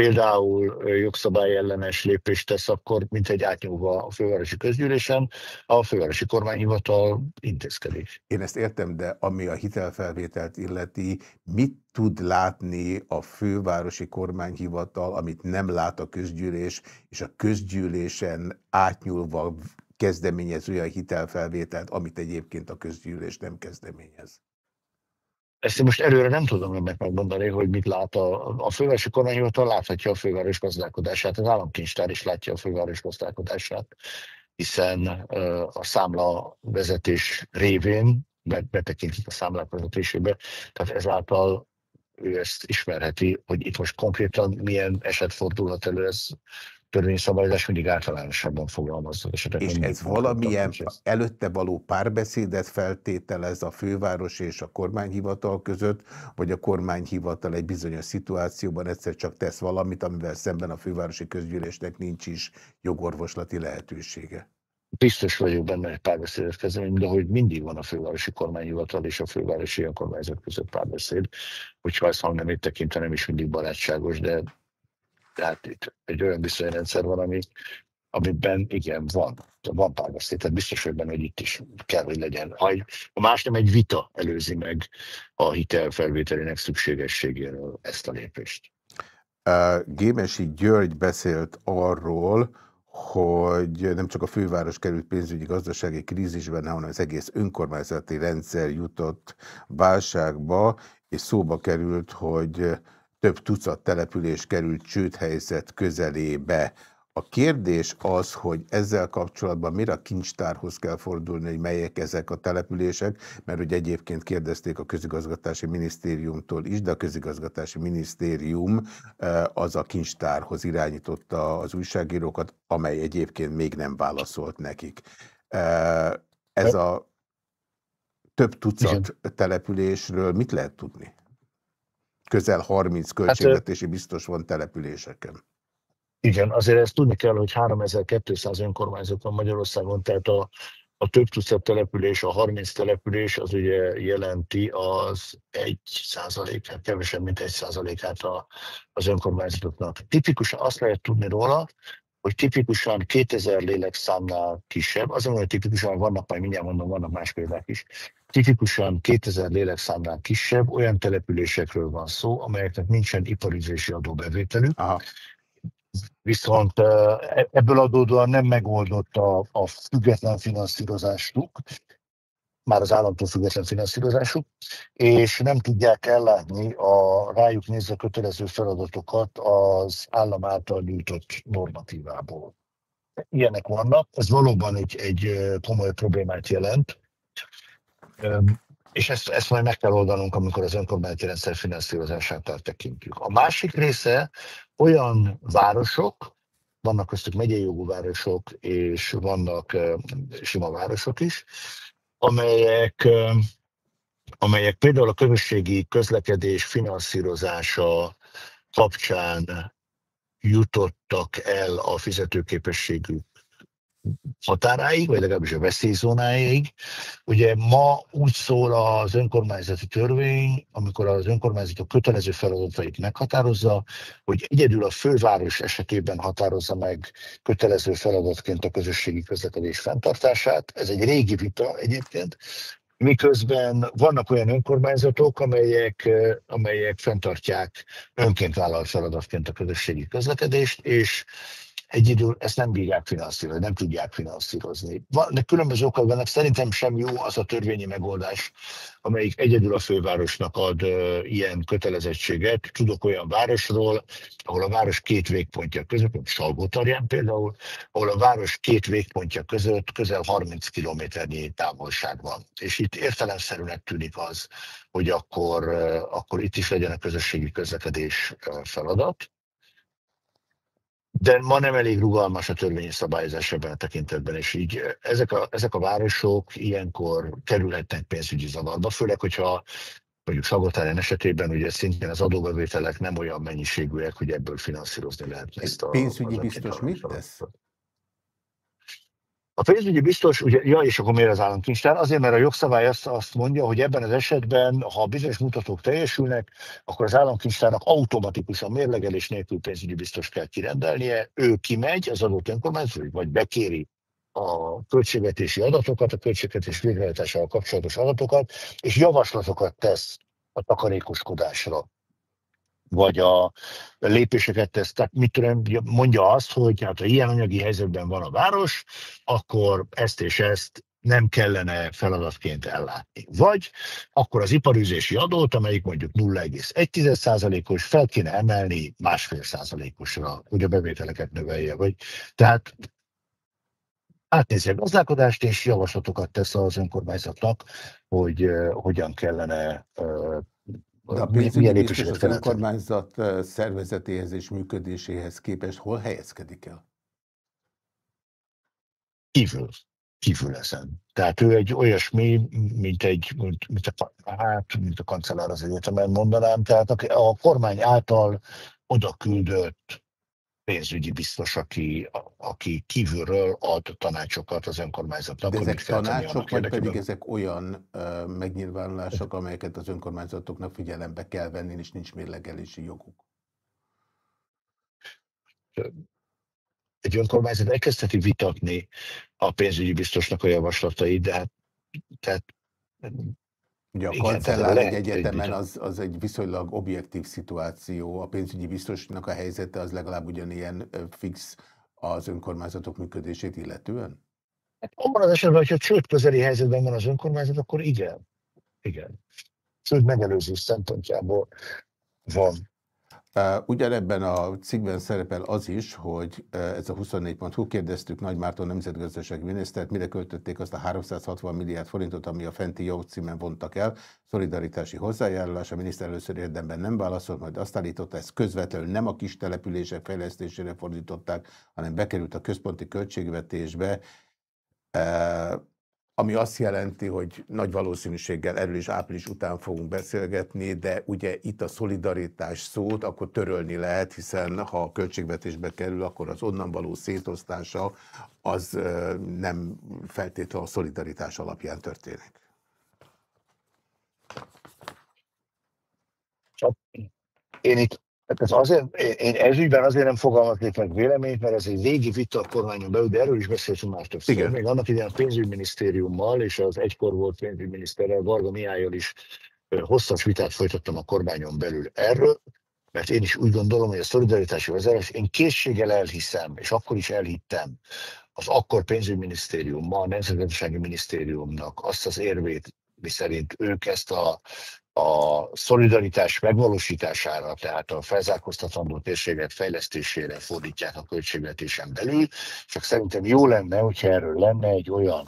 például jogszabály ellenes lépést tesz, akkor mint egy átnyúlva a fővárosi közgyűlésen, a fővárosi kormányhivatal intézkedik. Én ezt értem, de ami a hitelfelvételt illeti, mit tud látni a fővárosi kormányhivatal, amit nem lát a közgyűlés, és a közgyűlésen átnyúlva kezdeményező a hitelfelvételt, amit egyébként a közgyűlés nem kezdeményez? Ezt most előre nem tudom önnek megmondani, hogy mit lát a, a fővárosi kormányhivatal, láthatja a főváros gazdálkodását, az államkincstár is látja a főváros gazdálkodását, hiszen a számla vezetés révén, betekintett a számlák vezetésébe, tehát ezáltal ő ezt ismerheti, hogy itt most konkrétan milyen eset fordulhat elő, ez törvényszabályozás mindig általánosabban fogalmazza. És, és ez valamilyen előtte való párbeszédet feltételez a főváros és a kormányhivatal között, vagy a kormányhivatal egy bizonyos szituációban egyszer csak tesz valamit, amivel szemben a fővárosi közgyűlésnek nincs is jogorvoslati lehetősége? Biztos vagyok benne, hogy párbeszédet kezdem, de hogy mindig van a fővárosi kormányhivatal és a fővárosi önkormányzat között párbeszéd, hogyha ezt hangnemét tekintem, is mindig barátságos, de tehát itt egy olyan viszonyrendszer van, ami, amiben igen, van, van párbeszéd, tehát biztos hogy benne, hogy itt is kell, hogy legyen. Ha, egy, ha más nem egy vita előzi meg a hitelfelvételének szükségességéről ezt a lépést. Gémesi György beszélt arról, hogy nem csak a főváros került pénzügyi gazdasági krízisben, hanem az egész önkormányzati rendszer jutott válságba, és szóba került, hogy több tucat település került csődhelyzet közelébe. A kérdés az, hogy ezzel kapcsolatban mire a kincstárhoz kell fordulni, hogy melyek ezek a települések, mert hogy egyébként kérdezték a közigazgatási minisztériumtól is, de a közigazgatási minisztérium eh, az a kincstárhoz irányította az újságírókat, amely egyébként még nem válaszolt nekik. Eh, ez a több tucat településről mit lehet tudni? Közel 30 hát, költségvetési biztos van településeken. Igen, azért ezt tudni kell, hogy 3200 önkormányzat van Magyarországon, tehát a, a több tucat település, a 30 település az ugye jelenti az 1 százalékát, kevesebb, mint 1 százalékát az önkormányzatoknak. Tipikusan azt lehet tudni róla, hogy tipikusan 2000 lélekszámnál kisebb, azon, hogy tipikusan vannak, majd mindjárt mondom, vannak más példák is, tipikusan 2000 lélekszámnál kisebb olyan településekről van szó, amelyeknek nincsen iparizési adóbevételük, Aha. Viszont e, ebből adódóan nem megoldott a, a független finanszírozásuk, már az államtól független finanszírozásuk, és nem tudják ellátni a rájuk nézve kötelező feladatokat az állam által nyújtott normatívából. Ilyenek vannak, ez valóban egy, egy komoly problémát jelent, és ezt, ezt majd meg kell oldanunk, amikor az önkormányzati rendszer finanszírozását tekintjük. A másik része olyan városok, vannak köztük megyei jogú városok, és vannak sima városok is, amelyek, amelyek például a közösségi közlekedés finanszírozása kapcsán jutottak el a fizetőképességük határáig, vagy legalábbis a veszélyzónáig. Ugye ma úgy szól az önkormányzati törvény, amikor az önkormányzatok kötelező feladatait meghatározza, hogy egyedül a főváros esetében határozza meg kötelező feladatként a közösségi közlekedés fenntartását. Ez egy régi vita egyébként, miközben vannak olyan önkormányzatok, amelyek, amelyek fenntartják önként vállalt feladatként a közösségi közlekedést, és egy idő ezt nem bírják finanszírozni, nem tudják finanszírozni. Van, de különböző okok vannak, szerintem sem jó az a törvényi megoldás, amelyik egyedül a fővárosnak ad ilyen kötelezettséget. Tudok olyan városról, ahol a város két végpontja között, mint Salgótarján például, ahol a város két végpontja között közel 30 kilométernyi távolság van. És itt értelemszerűnek tűnik az, hogy akkor, akkor itt is legyen a közösségi közlekedés feladat de ma nem elég rugalmas a törvényi szabályozás ebben a tekintetben, és így ezek a, ezek a városok ilyenkor kerülhetnek pénzügyi zavarba, főleg, hogyha mondjuk Szagotárán esetében ugye szintén az adóbevételek nem olyan mennyiségűek, hogy ebből finanszírozni lehet ezt a... Pénzügyi biztos mit tesz? A pénzügyi biztos, ugye, ja, és akkor miért az államkincstár? Azért, mert a jogszabály azt, azt mondja, hogy ebben az esetben, ha bizonyos mutatók teljesülnek, akkor az államkincstárnak automatikusan mérlegelés nélkül pénzügyi biztos kell kirendelnie. Ő kimegy az adott önkormányzat, vagy bekéri a költségvetési adatokat, a költségvetés végrehajtásával kapcsolatos adatokat, és javaslatokat tesz a takarékoskodásra vagy a lépéseket tesz. Tehát mit tudom, mondja azt, hogy hát ha ilyen anyagi helyzetben van a város, akkor ezt és ezt nem kellene feladatként ellátni. Vagy akkor az iparüzési adót, amelyik mondjuk 0,1%-os, fel kéne emelni másfél százalékosra, hogy a bevételeket növelje. Vagy, tehát átnézi a gazdálkodást, és javaslatokat tesz az önkormányzatnak, hogy uh, hogyan kellene uh, de a pénzügyi önkormányzat szervezetéhez és működéséhez képest hol helyezkedik el? Kívül. Kívül ezen. Tehát ő egy olyasmi, mint egy, mint, mint a, hát, mint a kancellár az egyetemen mondanám, tehát a, a kormány által oda küldött pénzügyi biztos, aki, aki kívülről ad tanácsokat az önkormányzatnak. De ezek tanácsok, vagy pedig ezek olyan uh, megnyilvánulások, amelyeket az önkormányzatoknak figyelembe kell venni, és nincs mérlegelési joguk? Egy önkormányzat elkezdheti vitatni a pénzügyi biztosnak a javaslatait, de hát tehát Ugye a Igen, kancellár egy egyetemen az, az egy viszonylag objektív szituáció, a pénzügyi biztosnak a helyzete az legalább ugyanilyen fix, az önkormányzatok működését illetően? Hát abban az esetben, hogyha csőd közeli helyzetben van az önkormányzat, akkor igen. Igen. Csőd megelőzés szempontjából van. Ugyanebben a cikkben szerepel az is, hogy ez a 24.hu kérdeztük Nagy Márton nemzetgazdasági minisztert, mire költötték azt a 360 milliárd forintot, ami a fenti jogcímen vontak el, szolidaritási hozzájárulás. A miniszter először érdemben nem válaszolt, majd azt állította, ezt közvetlenül nem a kis települések fejlesztésére fordították, hanem bekerült a központi költségvetésbe. Ami azt jelenti, hogy nagy valószínűséggel erről is április után fogunk beszélgetni, de ugye itt a szolidaritás szót akkor törölni lehet, hiszen ha a költségvetésbe kerül, akkor az onnan való szétosztása az nem feltétlenül a szolidaritás alapján történik. Én itt Hát ez azért, én ezügyben azért nem fogalmaznék meg véleményt, mert ez egy régi vita a kormányon belül, de erről is beszéltünk már többször. Igen. Még annak idején a pénzügyminisztériummal és az egykor volt pénzügyminiszterrel, Varga Mihályjal is hosszas vitát folytattam a kormányon belül erről, mert én is úgy gondolom, hogy a szolidaritási vezetés, én készséggel elhiszem, és akkor is elhittem az akkor pénzügyminisztérium, ma a Nemzetgazdasági Minisztériumnak azt az érvét, miszerint ők ezt a a szolidaritás megvalósítására, tehát a felzárkóztatandó térségek fejlesztésére fordítják a költségvetésen belül, csak szerintem jó lenne, hogyha erről lenne egy olyan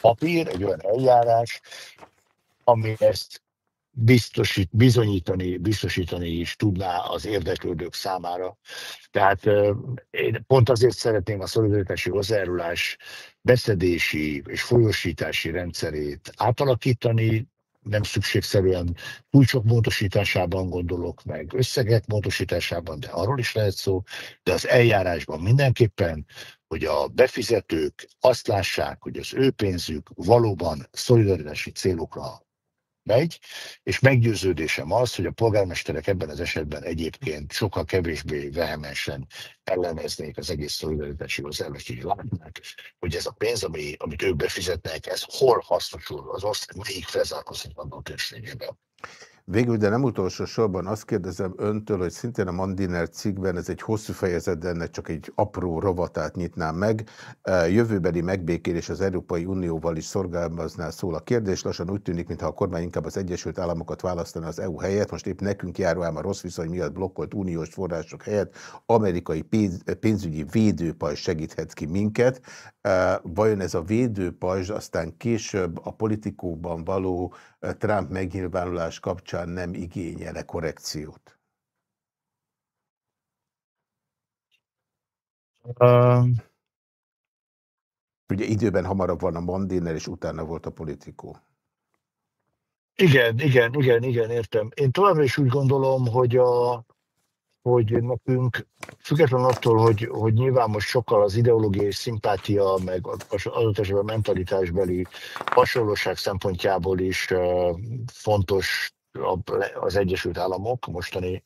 papír, egy olyan eljárás, ami ezt biztosít, bizonyítani, biztosítani is tudná az érdeklődők számára. Tehát én pont azért szeretném a szolidaritási hozzájárulás beszedési és folyosítási rendszerét átalakítani, nem szükségszerűen kulcsok módosításában gondolok meg, összegek módosításában, de arról is lehet szó, de az eljárásban mindenképpen, hogy a befizetők azt lássák, hogy az ő pénzük valóban szolidaritási célokra megy, és meggyőződésem az, hogy a polgármesterek ebben az esetben egyébként sokkal kevésbé vehemensen elleneznék az egész szolidaritási hozzáállást, így látnák, hogy ez a pénz, ami, amit ők befizetnek, ez hol hasznosul az ország melyik felzárkóztatlanul térségében. Végül, de nem utolsó sorban azt kérdezem öntől, hogy szintén a Mandiner cikkben, ez egy hosszú fejezet, de ennek csak egy apró rovatát nyitnám meg. Jövőbeli megbékélés az Európai Unióval is szorgalmazná szól a kérdés. Lassan úgy tűnik, mintha a kormány inkább az Egyesült Államokat választana az EU helyett. Most épp nekünk járó ám a rossz viszony miatt blokkolt uniós források helyett amerikai pénzügyi védőpajzs segíthet ki minket. Vajon ez a védőpajzs aztán később a politikóban való Trump megnyilvánulás kapcsán nem igényele korrekciót? Uh, Ugye időben hamarabb van a Mandiner, és utána volt a politikó. Igen, igen, igen, igen, értem. Én továbbra is úgy gondolom, hogy a, hogy nekünk, függetlenül attól, hogy, hogy nyilván most sokkal az ideológiai szimpátia, meg adott esetben mentalitásbeli hasonlóság szempontjából is fontos az Egyesült Államok mostani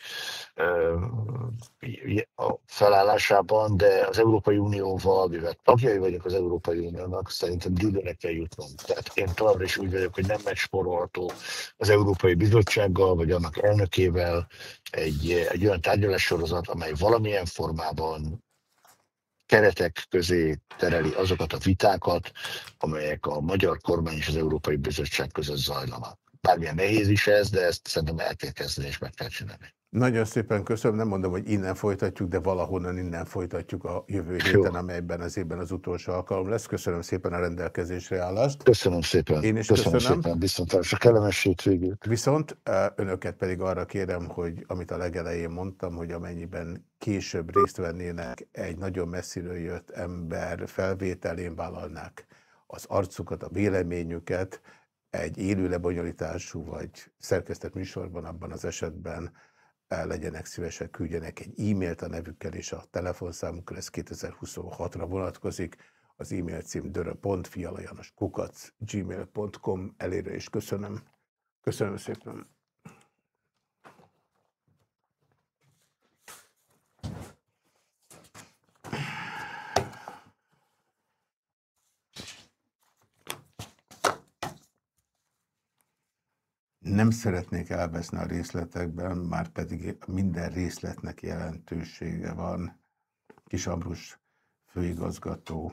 felállásában, de az Európai Unióval, mivel tagjai vagyok az Európai Uniónak, szerintem dűlőre kell jutnunk. Tehát én továbbra is úgy vagyok, hogy nem megsporolható az Európai Bizottsággal, vagy annak elnökével egy, egy olyan tárgyalássorozat, amely valamilyen formában keretek közé tereli azokat a vitákat, amelyek a magyar kormány és az Európai Bizottság között zajlanak bármilyen nehéz is ez, de ezt szerintem el kell kezdeni és meg kell csinálni. Nagyon szépen köszönöm, nem mondom, hogy innen folytatjuk, de valahonnan innen folytatjuk a jövő héten, amelyben az évben az utolsó alkalom lesz. Köszönöm szépen a rendelkezésre állást. Köszönöm szépen. Én is köszönöm. köszönöm. szépen, viszont a kellemes hétvégét. Viszont önöket pedig arra kérem, hogy amit a legelején mondtam, hogy amennyiben később részt vennének egy nagyon messziről jött ember felvételén vállalnák az arcukat, a véleményüket, egy élő lebonyolítású vagy szerkesztett műsorban, abban az esetben eh, legyenek szívesek, küldjenek egy e-mailt a nevükkel és a telefonszámukra, ez 2026-ra vonatkozik. Az e-mail cím dörö.fialajanoskukac gmail.com elére is köszönöm. Köszönöm szépen. Nem szeretnék elveszni a részletekben, már pedig minden részletnek jelentősége van. Kis Ambrus főigazgató.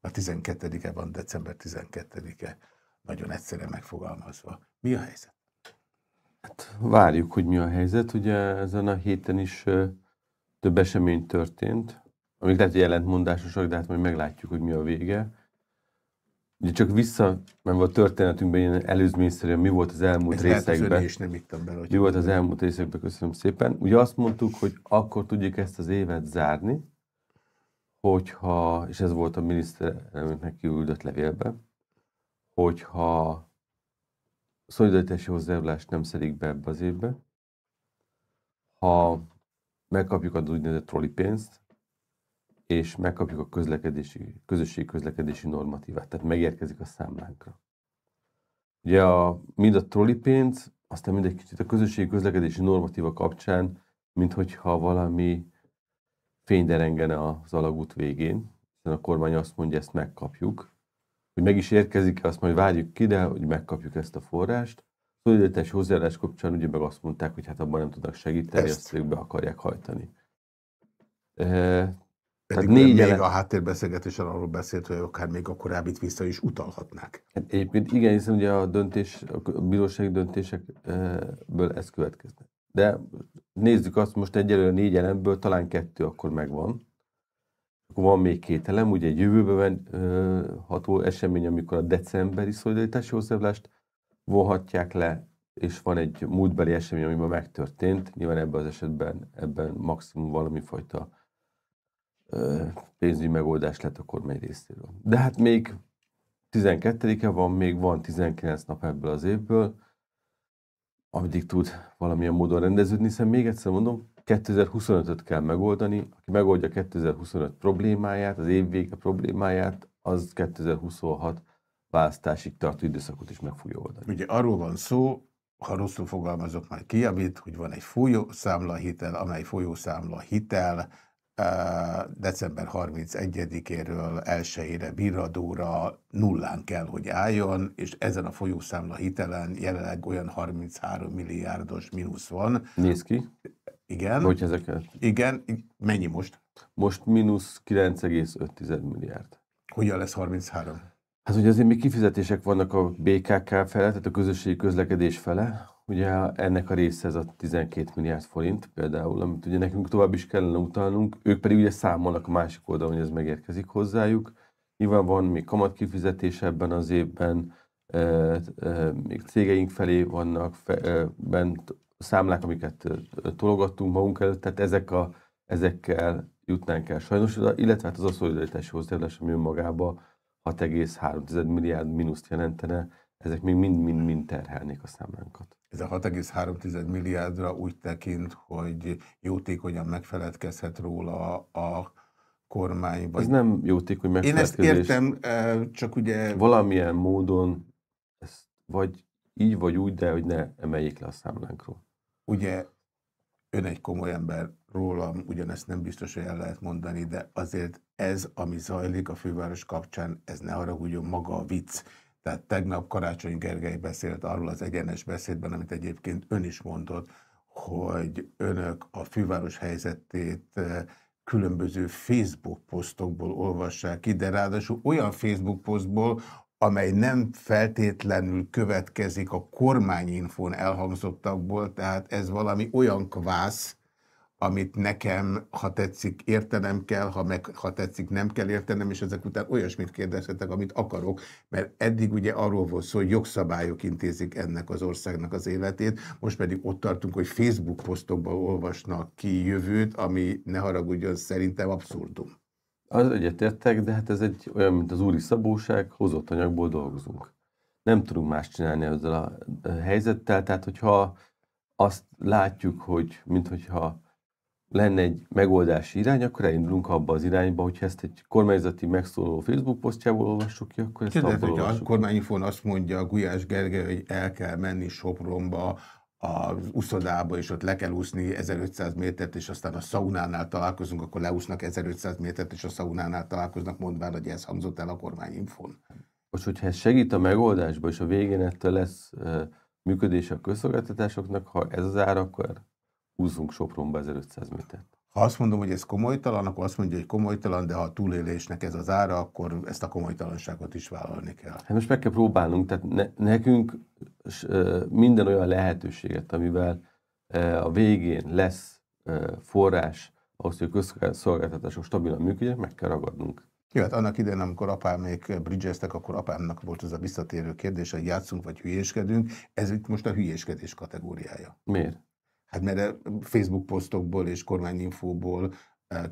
A 12-e van, december 12-e. Nagyon egyszerűen megfogalmazva. Mi a helyzet? Hát várjuk, hogy mi a helyzet. Ugye ezen a héten is több esemény történt, amik lehet, hogy ellentmondásosak, de hát majd meglátjuk, hogy mi a vége. Ugye csak vissza, mert a történetünkben ilyen előzményszerűen mi volt az elmúlt Ez részekben. Lehet, nem ittam bele, mi volt az elmúlt részekben, köszönöm szépen. Ugye azt mondtuk, hogy akkor tudjuk ezt az évet zárni, hogyha, és ez volt a miniszterelnöknek kiüldött levélben, hogyha szolidaritási hozzájárulást nem szedik be ebbe az évbe, ha megkapjuk az úgynevezett trolli pénzt, és megkapjuk a közlekedési, közösségi közlekedési normatívát, tehát megérkezik a számlánkra. Ugye a, mind a trolli pénz, aztán mind egy kicsit a közösségi közlekedési normatíva kapcsán, mint hogyha valami fényderengene az alagút végén, hiszen a kormány azt mondja, ezt megkapjuk, hogy meg is érkezik, azt majd várjuk ki, de hogy megkapjuk ezt a forrást. Szolidaritás hozzáállás kapcsán ugye meg azt mondták, hogy hát abban nem tudnak segíteni, ezt, ezt ők be akarják hajtani. Pedig négy még jelen... a háttérbeszélgetésen arról beszélt, hogy akár még a korábbit vissza is utalhatnák. Hát egyébként igen, hiszen ugye a döntés, a bírósági döntésekből ez következne. De nézzük azt, most egyelőre négy elemből talán kettő akkor megvan. Akkor van még két elem, ugye egy jövőben ható esemény, amikor a decemberi szolidaritási hozzájárulást vonhatják le, és van egy múltbeli esemény, ami ma megtörtént. Nyilván ebben az esetben ebben maximum valami fajta pénzügyi megoldás lett a kormány részéről. De hát még 12-e van, még van 19 nap ebből az évből, ameddig tud valamilyen módon rendeződni, hiszen még egyszer mondom, 2025-öt kell megoldani. Aki megoldja 2025 problémáját, az év vége problémáját, az 2026 választásig tartó időszakot is meg fogja oldani. Ugye arról van szó, ha rosszul fogalmazok, majd kiavít, hogy van egy folyószámla hitel, amely folyószámla hitel december 31-éről 1-ére bíradóra nullán kell, hogy álljon, és ezen a folyószámla hitelen jelenleg olyan 33 milliárdos mínusz van. Néz ki. Igen. Hogy ezeket? Igen. Mennyi most? Most mínusz 9,5 milliárd. Hogyan lesz 33? Hát ugye azért még kifizetések vannak a BKK fele, tehát a közösségi közlekedés fele, Ugye ennek a része ez a 12 milliárd forint például, amit ugye nekünk tovább is kellene utalnunk, ők pedig ugye számolnak a másik oldalon, hogy ez megérkezik hozzájuk. Nyilván van még kamatkifizetés ebben az évben, e, e, még cégeink felé vannak fe, e, bent számlák, amiket tologattunk magunk előtt, tehát ezek a, ezekkel jutnánk el sajnos, illetve hát az a szolidaritási hozzájárulás, ami önmagában 6,3 milliárd mínuszt jelentene, ezek még mind-mind-mind terhelnék a számlánkat. Ez a 6,3 milliárdra úgy tekint, hogy jótékonyan megfeledkezhet róla a kormány. Vagy... Ez nem jótékony megfeledkezés. Én ezt értem, csak ugye... Valamilyen módon ezt vagy így, vagy úgy, de hogy ne emeljék le a számlánkról. Ugye ön egy komoly ember rólam, ugyanezt nem biztos, hogy el lehet mondani, de azért ez, ami zajlik a főváros kapcsán, ez ne haragudjon maga a vicc. Tehát tegnap Karácsony Gergely beszélt arról az egyenes beszédben, amit egyébként ön is mondott, hogy önök a főváros helyzetét eh, különböző Facebook posztokból olvassák ki, de ráadásul olyan Facebook posztból, amely nem feltétlenül következik a kormányinfón elhangzottakból, tehát ez valami olyan kvász, amit nekem, ha tetszik, értenem kell, ha, meg, ha tetszik, nem kell értenem, és ezek után olyasmit kérdezhetek, amit akarok, mert eddig ugye arról volt szó, hogy jogszabályok intézik ennek az országnak az életét, most pedig ott tartunk, hogy Facebook posztokban olvasnak ki jövőt, ami ne haragudjon, szerintem abszurdum. Az egyetértek, de hát ez egy olyan, mint az úri szabóság, hozott anyagból dolgozunk. Nem tudunk más csinálni ezzel a helyzettel, tehát hogyha azt látjuk, hogy minthogyha lenne egy megoldási irány, akkor elindulunk abba az irányba, hogyha ezt egy kormányzati megszóló Facebook posztjából olvassuk ki, akkor ezt Kérdez, abból hogy a kormányinfón azt mondja a Gulyás Gergely, hogy el kell menni Sopronba, az uszodába, és ott le kell úszni 1500 métert, és aztán a szaunánál találkozunk, akkor leúsznak 1500 métert, és a szaunánál találkoznak, mondván, hogy ez hangzott el a kormányinfón. Most, hogyha ez segít a megoldásba, és a végén ettől lesz működés a közszolgáltatásoknak, ha ez az ára, akkor húzzunk Sopronba 1500 métert. Ha azt mondom, hogy ez komolytalan, akkor azt mondja, hogy komolytalan, de ha a túlélésnek ez az ára, akkor ezt a komolytalanságot is vállalni kell. Hát most meg kell próbálnunk, tehát ne, nekünk minden olyan lehetőséget, amivel a végén lesz forrás ahhoz, hogy a közszolgáltatások stabilan működjenek, meg kell ragadnunk. Jó, hát annak idején, amikor apám még bridgeztek, akkor apámnak volt az a visszatérő kérdés, hogy játszunk vagy hülyéskedünk. Ez itt most a hülyéskedés kategóriája. Miért? Hát mert Facebook posztokból és kormányinfóból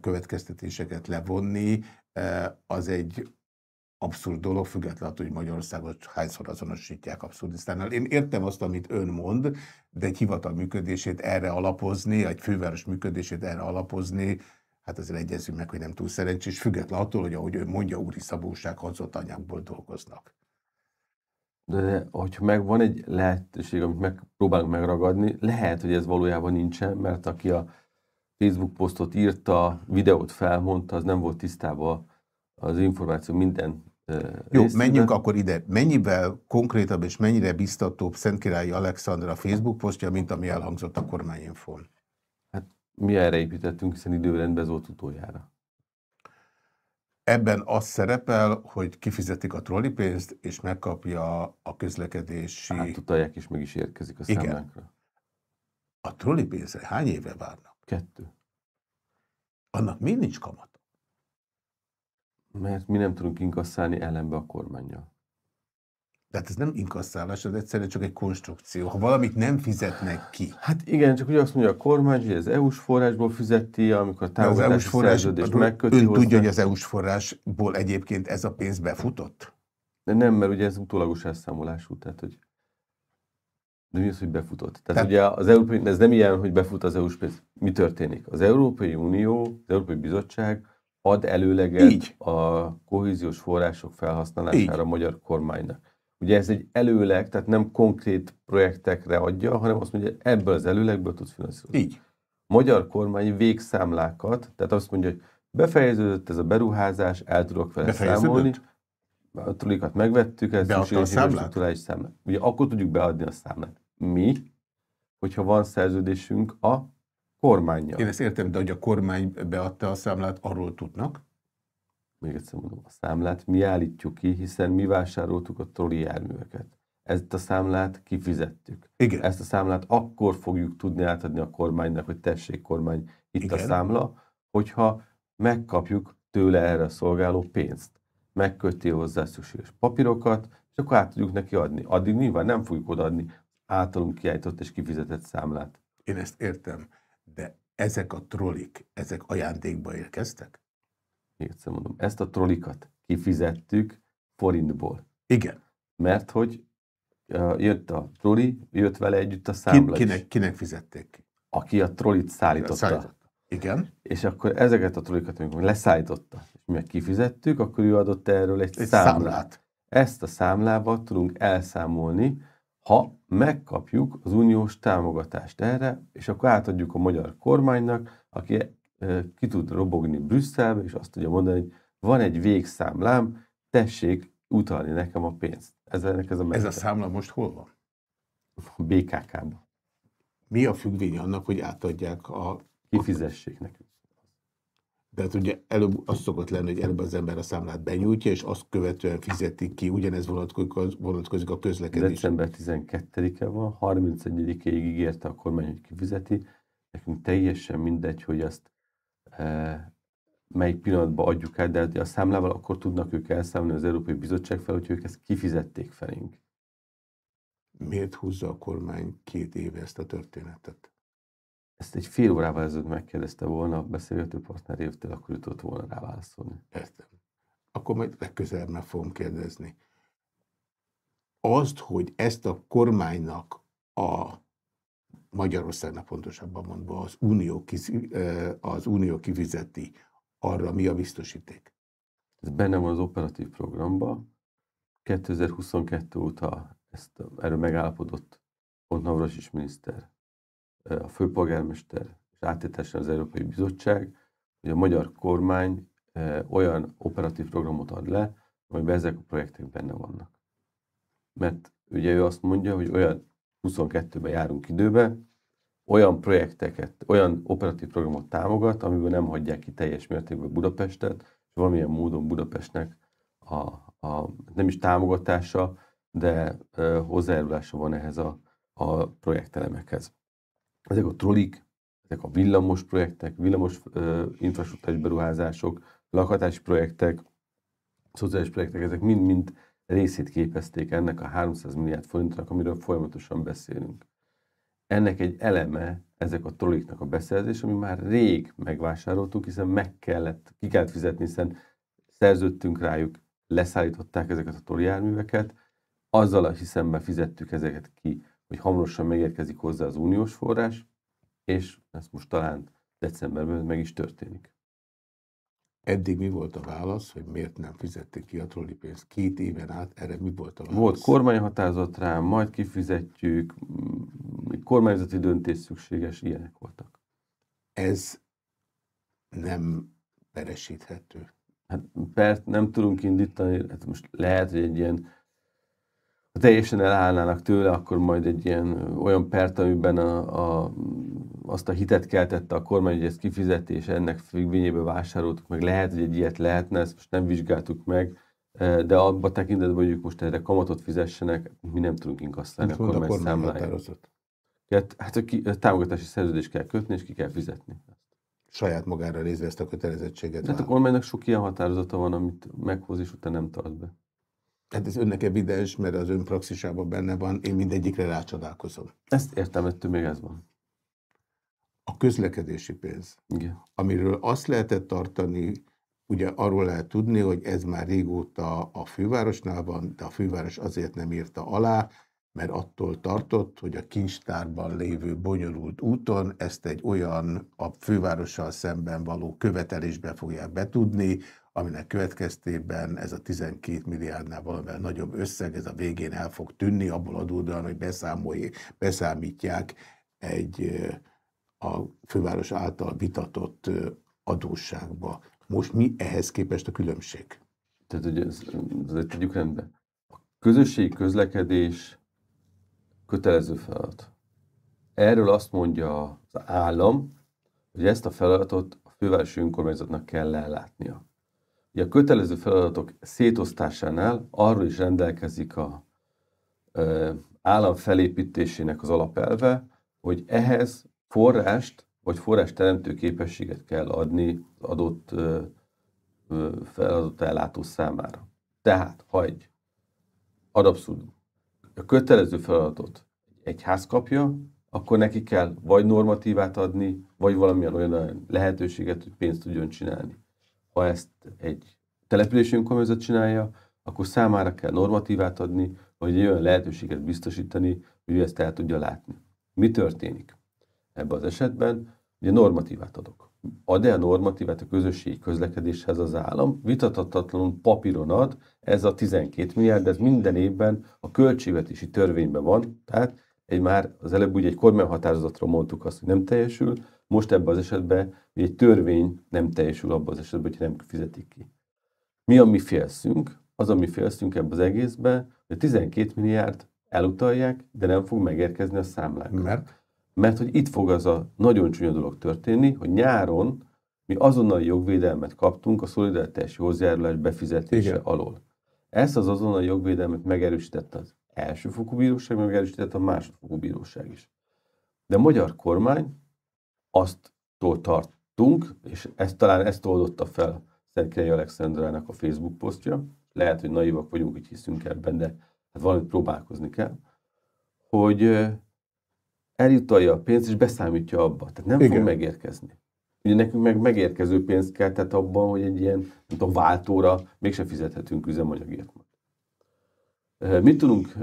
következtetéseket levonni, az egy abszurd dolog, függetlenül, hogy Magyarországot hányszor azonosítják abszurdisztánnal. Én értem azt, amit ön mond, de egy hivatal működését erre alapozni, egy főváros működését erre alapozni, hát azért egyezünk meg, hogy nem túl szerencsés, függetlenül attól, hogy ahogy ő mondja, úri szabóság hazott anyagból dolgoznak. De hogyha meg van egy lehetőség, amit megpróbálunk megragadni, lehet, hogy ez valójában nincsen, mert aki a Facebook posztot írta, videót felmondta, az nem volt tisztában az információ minden jó, részében. menjünk akkor ide. Mennyivel konkrétabb és mennyire biztatóbb Szentkirályi Alexandra Facebook posztja, mint ami elhangzott a kormányinfón? Hát mi erre építettünk, hiszen időrendben ez volt utoljára. Ebben az szerepel, hogy kifizetik a trollipénzt, és megkapja a közlekedési... Hát utalják, és meg is érkezik a számlánkra. A trollipénzre hány éve várnak? Kettő. Annak miért nincs kamat? Mert mi nem tudunk inkasszálni ellenbe a kormányjal. Tehát ez nem inkasszálás, ez egyszerűen csak egy konstrukció. Ha valamit nem fizetnek ki. Hát igen, csak ugye azt mondja a kormány, hogy az EU-s forrásból fizeti, amikor támogatási EU forrás, szerződést megköti. Ön hozzá. tudja, hogy az EU-s forrásból egyébként ez a pénz befutott? De nem, mert ugye ez utólagos elszámolású, tehát hogy de mi az, hogy befutott? Tehát, tehát ugye az Európai, ez nem ilyen, hogy befut az EU-s pénz. Mi történik? Az Európai Unió, az Európai Bizottság ad előleget Így. a kohéziós források felhasználására Így. a magyar kormánynak. Ugye ez egy előleg, tehát nem konkrét projektekre adja, hanem azt mondja, hogy ebből az előlegből tudsz finanszírozni. Így. Magyar kormány végszámlákat, tehát azt mondja, hogy befejeződött ez a beruházás, el tudok vele számolni. A trulikat megvettük, ez Beadta a számlát? számlát. Ugye akkor tudjuk beadni a számlát. Mi, hogyha van szerződésünk a kormányjal. Én ezt értem, de hogy a kormány beadta a számlát, arról tudnak? Még egyszer mondom, a számlát mi állítjuk ki, hiszen mi vásároltuk a troli járműveket. Ezt a számlát kifizettük. Igen. Ezt a számlát akkor fogjuk tudni átadni a kormánynak, hogy tessék kormány, itt Igen. a számla, hogyha megkapjuk tőle erre szolgáló pénzt. Megköti hozzá szükséges papírokat, és akkor át tudjuk neki adni. Addig nyilván nem fogjuk odaadni általunk kiállított és kifizetett számlát. Én ezt értem, de ezek a trollik, ezek ajándékba érkeztek? Még egyszer mondom, ezt a trolikat kifizettük forintból. Igen. Mert hogy uh, jött a troli, jött vele együtt a számla Ki, kinek, kinek fizették ki? Aki a trolit szállította. szállította. Igen. És akkor ezeket a trolikat, amikor leszállította, és mi meg kifizettük, akkor ő adott erről egy, egy számlát. számlát. Ezt a számlával tudunk elszámolni, ha megkapjuk az uniós támogatást erre, és akkor átadjuk a magyar kormánynak, aki ki tud robogni Brüsszelbe, és azt tudja mondani, hogy van egy végszámlám, tessék utalni nekem a pénzt. Ez, ennek ez, a, ez a számla most hol van? A BKK-ban. Mi a függvény annak, hogy átadják a... Kifizessék nekünk. De hát ugye előbb az szokott lenni, hogy előbb az ember a számlát benyújtja, és azt követően fizetik ki. Ugyanez vonatkozik, vonatkozik a közlekedés. December 12-e van, 31-ig ígérte a kormány, hogy kifizeti. Nekünk teljesen mindegy, hogy azt melyik pillanatban adjuk át, de a számlával akkor tudnak ők elszámolni az Európai Bizottság fel, hogy ők ezt kifizették felénk. Miért húzza a kormány két éve ezt a történetet? Ezt egy fél órával ezelőtt megkérdezte volna, a beszélgető partnerjévtől, akkor jutott volna rá válaszolni. Értem. Akkor majd legközelebb meg fogom kérdezni. Azt, hogy ezt a kormánynak a Magyarországnak pontosabban mondva az Unió, kiz, az Unió kifizeti, arra mi a biztosíték? Ez benne van az operatív programba. 2022 óta ezt, erről megállapodott pont Navrasis miniszter, a főpolgármester és áttétesen az Európai Bizottság, hogy a magyar kormány olyan operatív programot ad le, amiben ezek a projektek benne vannak. Mert ugye ő azt mondja, hogy olyan 22-ben járunk időbe, olyan projekteket, olyan operatív programot támogat, amiben nem hagyják ki teljes mértékben Budapestet, és valamilyen módon Budapestnek a, a nem is támogatása, de ö, hozzájárulása van ehhez a, a projektelemekhez. Ezek a trolik, ezek a villamos projektek, villamos infrastruktúrás beruházások, lakhatási projektek, szociális projektek, ezek mind-mind részét képezték ennek a 300 milliárd forintnak, amiről folyamatosan beszélünk. Ennek egy eleme ezek a troliknak a beszerzés, ami már rég megvásároltuk, hiszen meg kellett, ki kellett fizetni, hiszen szerződtünk rájuk, leszállították ezeket a torijárműveket, azzal a hiszemben fizettük ezeket ki, hogy hamarosan megérkezik hozzá az uniós forrás, és ez most talán decemberben meg is történik. Eddig mi volt a válasz, hogy miért nem fizették ki a pénzt? Két éven át erre mi volt a válasz? Volt kormányhatározat rá, majd kifizetjük, kormányzati döntés szükséges, ilyenek voltak. Ez nem peresíthető. Hát pert nem tudunk indítani, hát most lehet, hogy egy ilyen ha teljesen elállnának tőle, akkor majd egy ilyen olyan pert, amiben a, a, azt a hitet keltette a kormány, hogy ezt kifizeti, és ennek függvényében vásároltuk meg. Lehet, hogy egy ilyet lehetne, ezt most nem vizsgáltuk meg, de abban tekintetben mondjuk most erre kamatot fizessenek, mi nem tudunk inkasszálni a kormány, a számláját. Hát a, a támogatási szerződést kell kötni, és ki kell fizetni. Saját magára nézve ezt a kötelezettséget. Hát a kormánynak sok ilyen határozata van, amit meghoz, és utána nem tart be. Hát ez önnek evidens, mert az ön praxisában benne van, én mindegyikre rácsodálkozom. Ezt értem, ettől még ez van. A közlekedési pénz, Igen. amiről azt lehetett tartani, ugye arról lehet tudni, hogy ez már régóta a fővárosnál van, de a főváros azért nem írta alá, mert attól tartott, hogy a kincstárban lévő bonyolult úton ezt egy olyan a fővárossal szemben való követelésbe fogják betudni, aminek következtében ez a 12 milliárdnál valamivel nagyobb összeg, ez a végén el fog tűnni, abból adódóan, hogy beszámítják egy a főváros által vitatott adósságba. Most mi ehhez képest a különbség? Tehát, ez, ezt tegyük rendbe. A közösségi közlekedés kötelező feladat. Erről azt mondja az állam, hogy ezt a feladatot a fővárosi önkormányzatnak kell ellátnia. A kötelező feladatok szétosztásánál arról is rendelkezik a ö, állam felépítésének az alapelve, hogy ehhez forrást vagy forrás teremtő képességet kell adni az adott ö, ö, feladat ellátó számára. Tehát, ha egy ad abszurdum, a kötelező feladatot egy ház kapja, akkor neki kell vagy normatívát adni, vagy valamilyen olyan lehetőséget, hogy pénzt tudjon csinálni ha ezt egy települési önkormányzat csinálja, akkor számára kell normatívát adni, vagy egy olyan lehetőséget biztosítani, hogy ő ezt el tudja látni. Mi történik? Ebben az esetben ugye normatívát adok. Ad-e a normatívát a közösségi közlekedéshez az állam? Vitatatlanul papíron ad, ez a 12 milliárd, ez minden évben a költségvetési törvényben van, tehát egy már az előbb ugye egy kormányhatározatról mondtuk azt, hogy nem teljesül, most ebben az esetben egy törvény nem teljesül abban az esetben, hogy nem fizetik ki. Mi a mi félszünk? Az, ami félszünk ebben az egészben, hogy 12 milliárd elutalják, de nem fog megérkezni a számlák. Mert? Mert hogy itt fog az a nagyon csúnya dolog történni, hogy nyáron mi azonnali jogvédelmet kaptunk a szolidaritási hozzájárulás befizetése Igen. alól. Ezt az azonnali jogvédelmet megerősítette az elsőfokú bíróság, megerősítette a másodfokú bíróság is. De a magyar kormány aztól tartunk, és ezt, talán ezt oldotta fel Szentkei Alexandrának a Facebook posztja, lehet, hogy naivak vagyunk, hogy hiszünk ebben, de hát valamit próbálkozni kell, hogy eljutalja a pénzt, és beszámítja abba. Tehát nem Igen. fog megérkezni. Ugye nekünk meg megérkező pénzt kell, tehát abban, hogy egy ilyen, nem tudom, váltóra mégsem fizethetünk üzemanyagért. Mit tudunk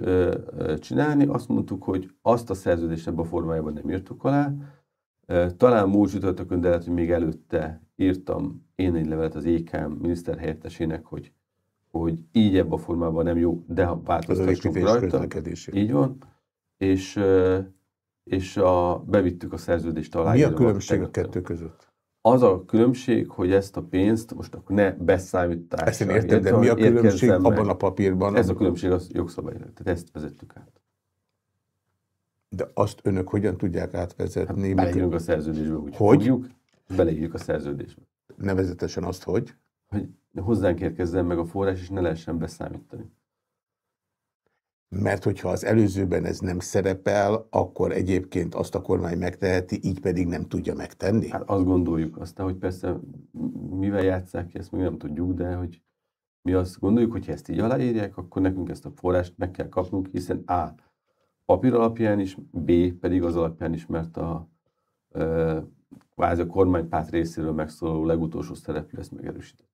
csinálni? Azt mondtuk, hogy azt a szerződést ebben a formájában nem írtuk alá, talán múlt csütörtökön, de lehet, hogy még előtte írtam én egy levelet az EKM miniszter helyettesének, hogy, hogy így ebben a formában nem jó, de változtassunk rajta. Így van. És, és a, bevittük a szerződést alá. Mi a különbség a kettő között? Az a különbség, hogy ezt a pénzt most akkor ne beszámításra. Ezt én értem, de mi a különbség abban a papírban? Ez a különbség az jogszabály. Tehát ezt vezettük át. De azt önök hogyan tudják átvezetni? Hát beleírjuk a szerződésbe, hogy, hogy? fogjuk, beleírjuk a szerződésbe. Nevezetesen azt, hogy? Hogy hozzánk érkezzen meg a forrás, és ne lehessen beszámítani. Mert hogyha az előzőben ez nem szerepel, akkor egyébként azt a kormány megteheti, így pedig nem tudja megtenni? Hát azt gondoljuk. Aztán, hogy persze mivel játsszák ki, ezt még nem tudjuk, de hogy mi azt gondoljuk, hogy ha ezt így aláírják, akkor nekünk ezt a forrást meg kell kapnunk, hiszen A. papír alapján is, B. pedig az alapján is, mert a kvázi a kormánypárt részéről megszólaló legutolsó szereplő ezt megerősített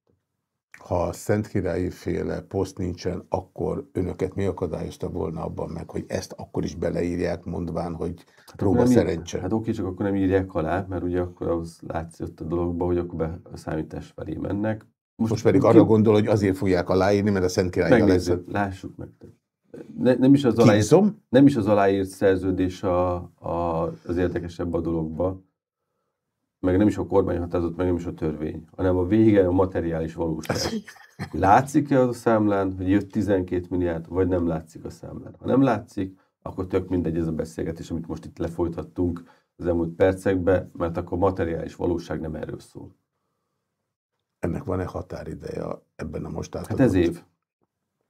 ha a Szentkirályi féle poszt nincsen, akkor önöket mi akadályozta volna abban meg, hogy ezt akkor is beleírják, mondván, hogy hát próba szerencse? Hát oké, csak akkor nem írják alá, mert ugye akkor az látszott a dologba, hogy akkor be a számítás felé mennek. Most, Most pedig ki... arra gondol, hogy azért fogják aláírni, mert a Szentkirályi lesz. Lássuk meg. Ne, nem, is az aláírt, nem is az aláírt szerződés a, a, az érdekesebb a dologba, meg nem is a kormány határozott, meg nem is a törvény, hanem a vége a materiális valóság. Látszik-e az a számlán, hogy jött 12 milliárd, vagy nem látszik a számlán? Ha nem látszik, akkor tök mindegy ez a beszélgetés, amit most itt lefolytattunk az elmúlt percekben, mert akkor a materiális valóság nem erről szól. Ennek van-e határideje ebben a most Hát ez év.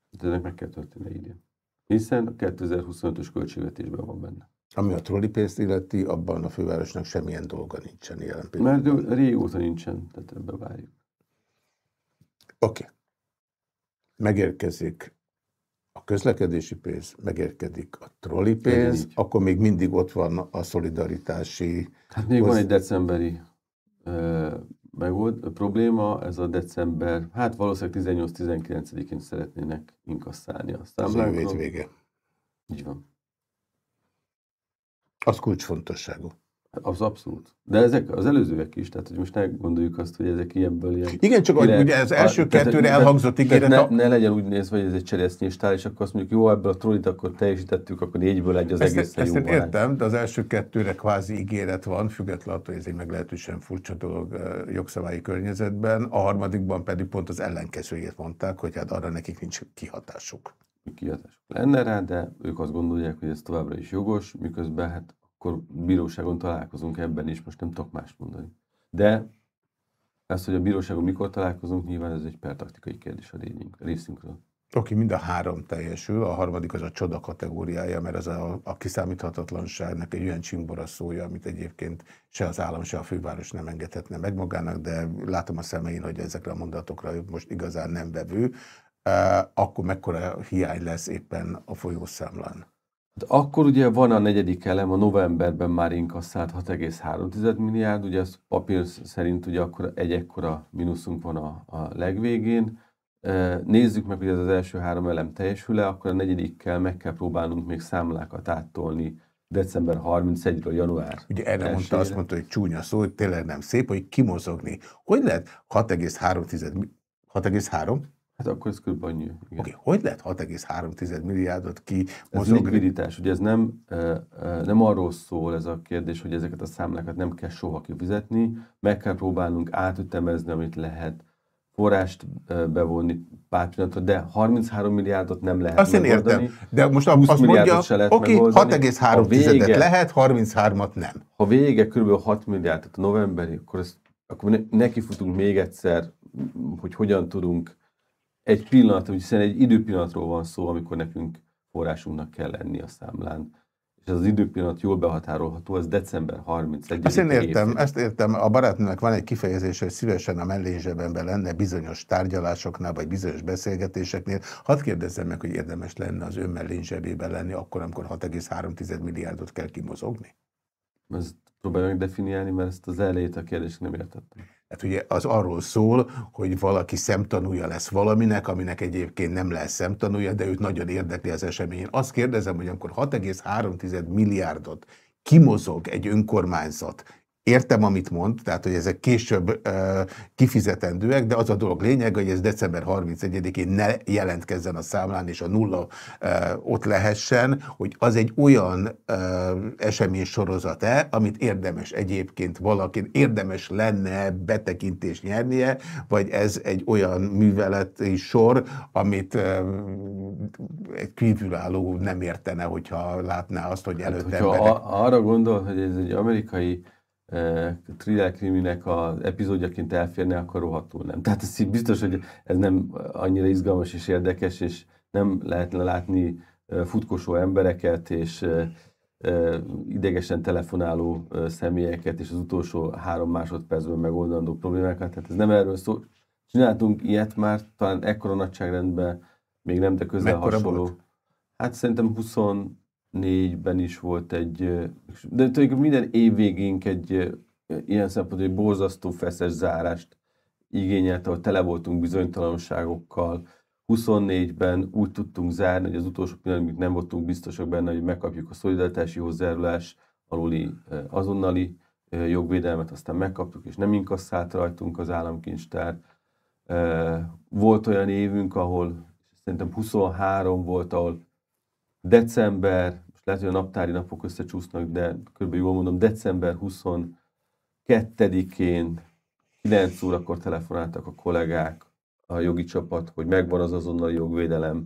De ennek meg kell történni idén. Hiszen a 2025-ös költségvetésben van benne. Ami a trollipénzt illeti, abban a fővárosnak semmilyen dolga nincsen jelen pillanatban. Mert régóta nincsen, tehát ebbe várjuk. Oké. Okay. Megérkezik a közlekedési pénz, megérkezik a trollipénz, akkor még mindig ott van a szolidaritási... Hát még hoz... van egy decemberi megold, a probléma, ez a december, hát valószínűleg 18-19-én szeretnének inkasszálni a számlánkon. Az vége. Így van. Az kulcsfontosságú. Az abszolút. De ezek az előzőek is, tehát hogy most ne gondoljuk azt, hogy ezek ilyenből ilyen... Igen, csak hogy ugye az első a, kettőre elhangzott ígéret... Ne, ne legyen úgy nézve, hogy ez egy cseresznyéstál, és akkor azt mondjuk, jó, ebből a trollit akkor teljesítettük, akkor négyből egy az ezt, egészen ezt jó Ezt értem, de az első kettőre kvázi ígéret van, függetlenül attól, hogy ez egy meglehetősen furcsa dolog jogszabályi környezetben, a harmadikban pedig pont az ellenkezőjét mondták, hogy hát arra nekik nincs kihatásuk. Kiadás lenne rá, de ők azt gondolják, hogy ez továbbra is jogos, miközben hát akkor bíróságon találkozunk ebben is, most nem tudok mást mondani. De ez, hogy a bíróságon mikor találkozunk, nyilván ez egy pertaktikai kérdés a részünkről. Oké, mind a három teljesül, a harmadik az a csoda kategóriája, mert az a, a kiszámíthatatlanságnak egy olyan csimbora szója, amit egyébként se az állam, se a főváros nem engedhetne meg magának, de látom a szemein, hogy ezekre a mondatokra most igazán nem vevő akkor mekkora hiány lesz éppen a folyószámlán? Akkor ugye van a negyedik elem, a novemberben már inkasszált 6,3 milliárd, ugye az papír szerint ugye akkor egy ekkora mínuszunk van a, a legvégén. Nézzük meg, hogy ez az első három elem teljesül-e, akkor a negyedikkel meg kell próbálnunk még számlákat áttolni december 31-ről január. Ugye erre mondta, azt mondta, hogy csúnya szó, hogy tényleg nem szép, hogy kimozogni. Hogy lehet 6,3 6,3? Hát akkor ez kb. annyi. Oké, okay. hogy lehet 6,3 milliárdot ki Ez likviditás, ugye ez nem, nem arról szól ez a kérdés, hogy ezeket a számlákat nem kell soha kifizetni, meg kell próbálnunk átütemezni, amit lehet, forrást bevonni pár pillanatra, de 33 milliárdot nem lehet Azt megoldani. én értem, de most azt mondja, oké, okay, 6,3 lehet, 33-at nem. Ha vége kb. 6 milliárd, tehát novemberi, akkor, ezt, akkor nekifutunk még egyszer, hogy hogyan tudunk egy pillanat, hiszen egy időpillanatról van szó, amikor nekünk forrásunknak kell lenni a számlán. És az, időpillanat jól behatárolható, az december 31 Ezt én értem, évfél. ezt értem. A barátnőnek van egy kifejezés, hogy szívesen a mellézsebemben lenne bizonyos tárgyalásoknál, vagy bizonyos beszélgetéseknél. Hadd kérdezzem meg, hogy érdemes lenne az ön mellézsebében lenni, akkor, amikor 6,3 milliárdot kell kimozogni? Ezt próbáljuk definiálni, mert ezt az elejét a kérdést nem értettem. Hát ugye az arról szól, hogy valaki szemtanúja lesz valaminek, aminek egyébként nem lesz szemtanúja, de őt nagyon érdekli az esemény. Én azt kérdezem, hogy amikor 6,3 milliárdot kimozog egy önkormányzat Értem, amit mond, tehát, hogy ezek később uh, kifizetendőek, de az a dolog lényeg, hogy ez december 31-én ne jelentkezzen a számlán, és a nulla uh, ott lehessen, hogy az egy olyan uh, esemény sorozat-e, amit érdemes egyébként valaki, érdemes lenne betekintést nyernie, vagy ez egy olyan műveleti sor, amit uh, egy kívülálló nem értene, hogyha látná azt, hogy előtte hát, emberek... arra gondol, hogy ez egy amerikai thriller kriminek az epizódjaként elférne, akkor rohadtul nem. Tehát ez biztos, hogy ez nem annyira izgalmas és érdekes, és nem lehetne látni futkosó embereket, és idegesen telefonáló személyeket, és az utolsó három másodpercben megoldandó problémákat. Tehát ez nem erről szól. Csináltunk ilyet már, talán ekkora nagyságrendben még nem, de közel Mekkora hasonló. Volt? Hát szerintem 20 négyben is volt egy, de tulajdonképpen minden év végénk egy ilyen szempontból egy borzasztó feszes zárást igényelt, ahol tele voltunk bizonytalanságokkal. 24-ben úgy tudtunk zárni, hogy az utolsó pillanatban nem voltunk biztosak benne, hogy megkapjuk a szolidaritási hozzájárulás aluli azonnali jogvédelmet, aztán megkaptuk, és nem inkasszált rajtunk az államkincstár. Volt olyan évünk, ahol szerintem 23 volt, ahol december lehet, hogy a naptári napok összecsúsznak, de kb. jól mondom, december 22-én 9 órakor telefonáltak a kollégák, a jogi csapat, hogy megvan az azonnali jogvédelem.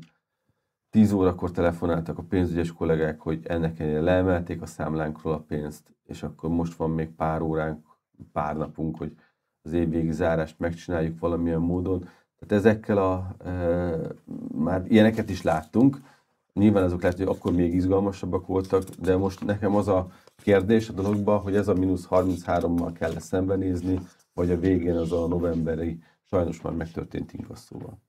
10 órakor telefonáltak a pénzügyes kollégák, hogy ennek ellenére leemelték a számlánkról a pénzt, és akkor most van még pár óránk, pár napunk, hogy az évvégi zárást megcsináljuk valamilyen módon. Tehát ezekkel a, e, már ilyeneket is láttunk, Nyilván azok lehet, hogy akkor még izgalmasabbak voltak, de most nekem az a kérdés a dologban, hogy ez a mínusz 33-mal kell szembenézni, vagy a végén az a novemberi, sajnos már megtörtént inkasszóval.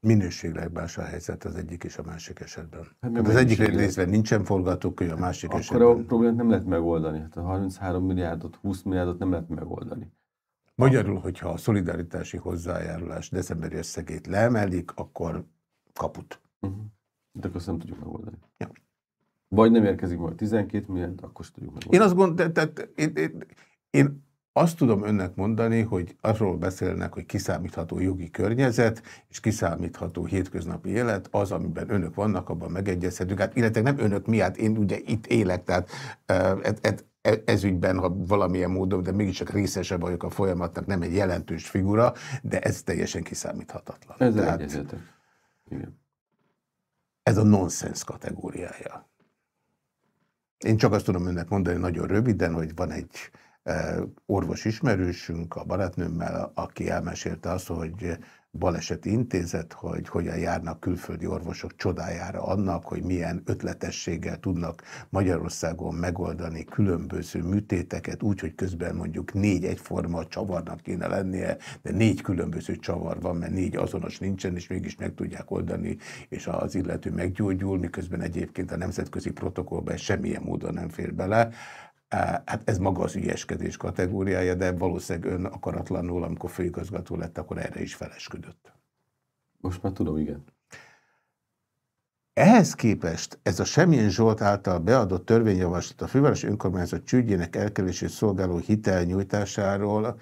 Minőségleg más a helyzet az egyik és a másik esetben. Hát, hát az egyik részben nincsen forgatókönyv, a másik Akkor esetben. a problémát nem lehet megoldani. Hát a 33 milliárdot, 20 milliárdot nem lehet megoldani. Magyarul, hogyha a szolidaritási hozzájárulás decemberi összegét leemelik, akkor kaput. Uh-huh. De akkor nem tudjuk megoldani. Ja. Vagy nem érkezik majd 12 milliárd, akkor sem tudjuk megoldani. Én azt gondolom, tehát én, én, én azt tudom önnek mondani, hogy arról beszélnek, hogy kiszámítható jogi környezet, és kiszámítható hétköznapi élet, az, amiben önök vannak, abban megegyezhetünk. Hát, illetve nem önök miatt, én ugye itt élek, tehát ez, ez, ez ügyben, ha valamilyen módon, de mégiscsak részesebb vagyok a folyamatnak, nem egy jelentős figura, de ez teljesen kiszámíthatatlan. Ez tehát, egyezetek. Igen. Ez a nonsens kategóriája. Én csak azt tudom önnek mondani nagyon röviden, hogy van egy eh, orvos ismerősünk a barátnőmmel, aki elmesélte azt, hogy baleseti intézet, hogy hogyan járnak külföldi orvosok csodájára annak, hogy milyen ötletességgel tudnak Magyarországon megoldani különböző műtéteket, úgy, hogy közben mondjuk négy egyforma csavarnak kéne lennie, de négy különböző csavar van, mert négy azonos nincsen, és mégis meg tudják oldani, és az illető meggyógyul, miközben egyébként a nemzetközi protokollban semmilyen módon nem fér bele. Hát ez maga az ügyeskedés kategóriája, de valószínűleg ön akaratlanul, amikor főigazgató lett, akkor erre is felesküdött. Most már tudom, igen. Ehhez képest ez a Semmilyen Zsolt által beadott törvényjavaslat a fővárosi önkormányzat csügyének elkerülését szolgáló hitelnyújtásáról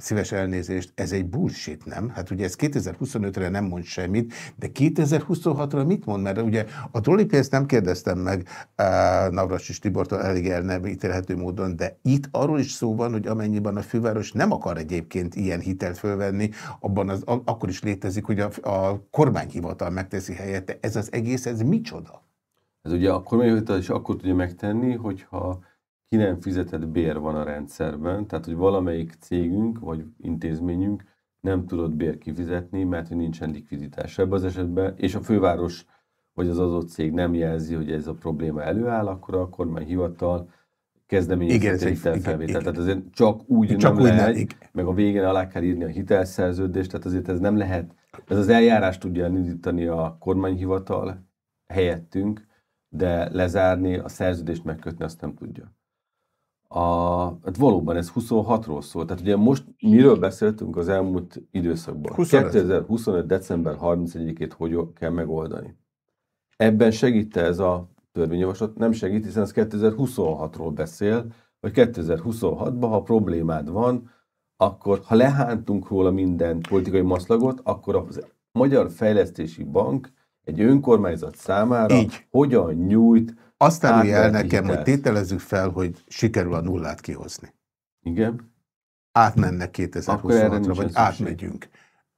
szíves elnézést, ez egy bullshit, nem? Hát ugye ez 2025-re nem mond semmit, de 2026-ra mit mond? Mert ugye a trollipénzt nem kérdeztem meg uh, Navracsis Tibortól elég el nem ítélhető módon, de itt arról is szó van, hogy amennyiben a főváros nem akar egyébként ilyen hitelt fölvenni, abban az, akkor is létezik, hogy a, a kormányhivatal megteszi helyette. Ez az egész, ez micsoda? Ez ugye a kormányhivatal is akkor tudja megtenni, hogyha ki nem fizetett bér van a rendszerben, tehát hogy valamelyik cégünk vagy intézményünk nem tudott bér kifizetni, mert hogy nincsen likviditás. Ebben az esetben, és a főváros vagy az adott cég nem jelzi, hogy ez a probléma előáll, akkor a kormányhivatal kezdeményezheti a hitelfelvételt. Tehát azért csak úgy csak nem úgy lehet, nem, meg a végén alá kell írni a hitelszerződést, tehát azért ez nem lehet, ez az eljárás tudja elindítani a kormányhivatal helyettünk, de lezárni, a szerződést megkötni azt nem tudja a, hát valóban ez 26-ról szól. Tehát ugye most miről beszéltünk az elmúlt időszakban? 25. 2025. december 31-ét hogy kell megoldani. Ebben segít ez a törvényjavaslat? Nem segít, hiszen ez 2026-ról beszél, hogy 2026-ban, ha problémád van, akkor ha lehántunk róla minden politikai maszlagot, akkor a Magyar Fejlesztési Bank egy önkormányzat számára Így. hogyan nyújt Azt árulja el nekem, hogy tételezzük fel, hogy sikerül a nullát kihozni. Igen. Átmennek 2026-ra, vagy átmegyünk.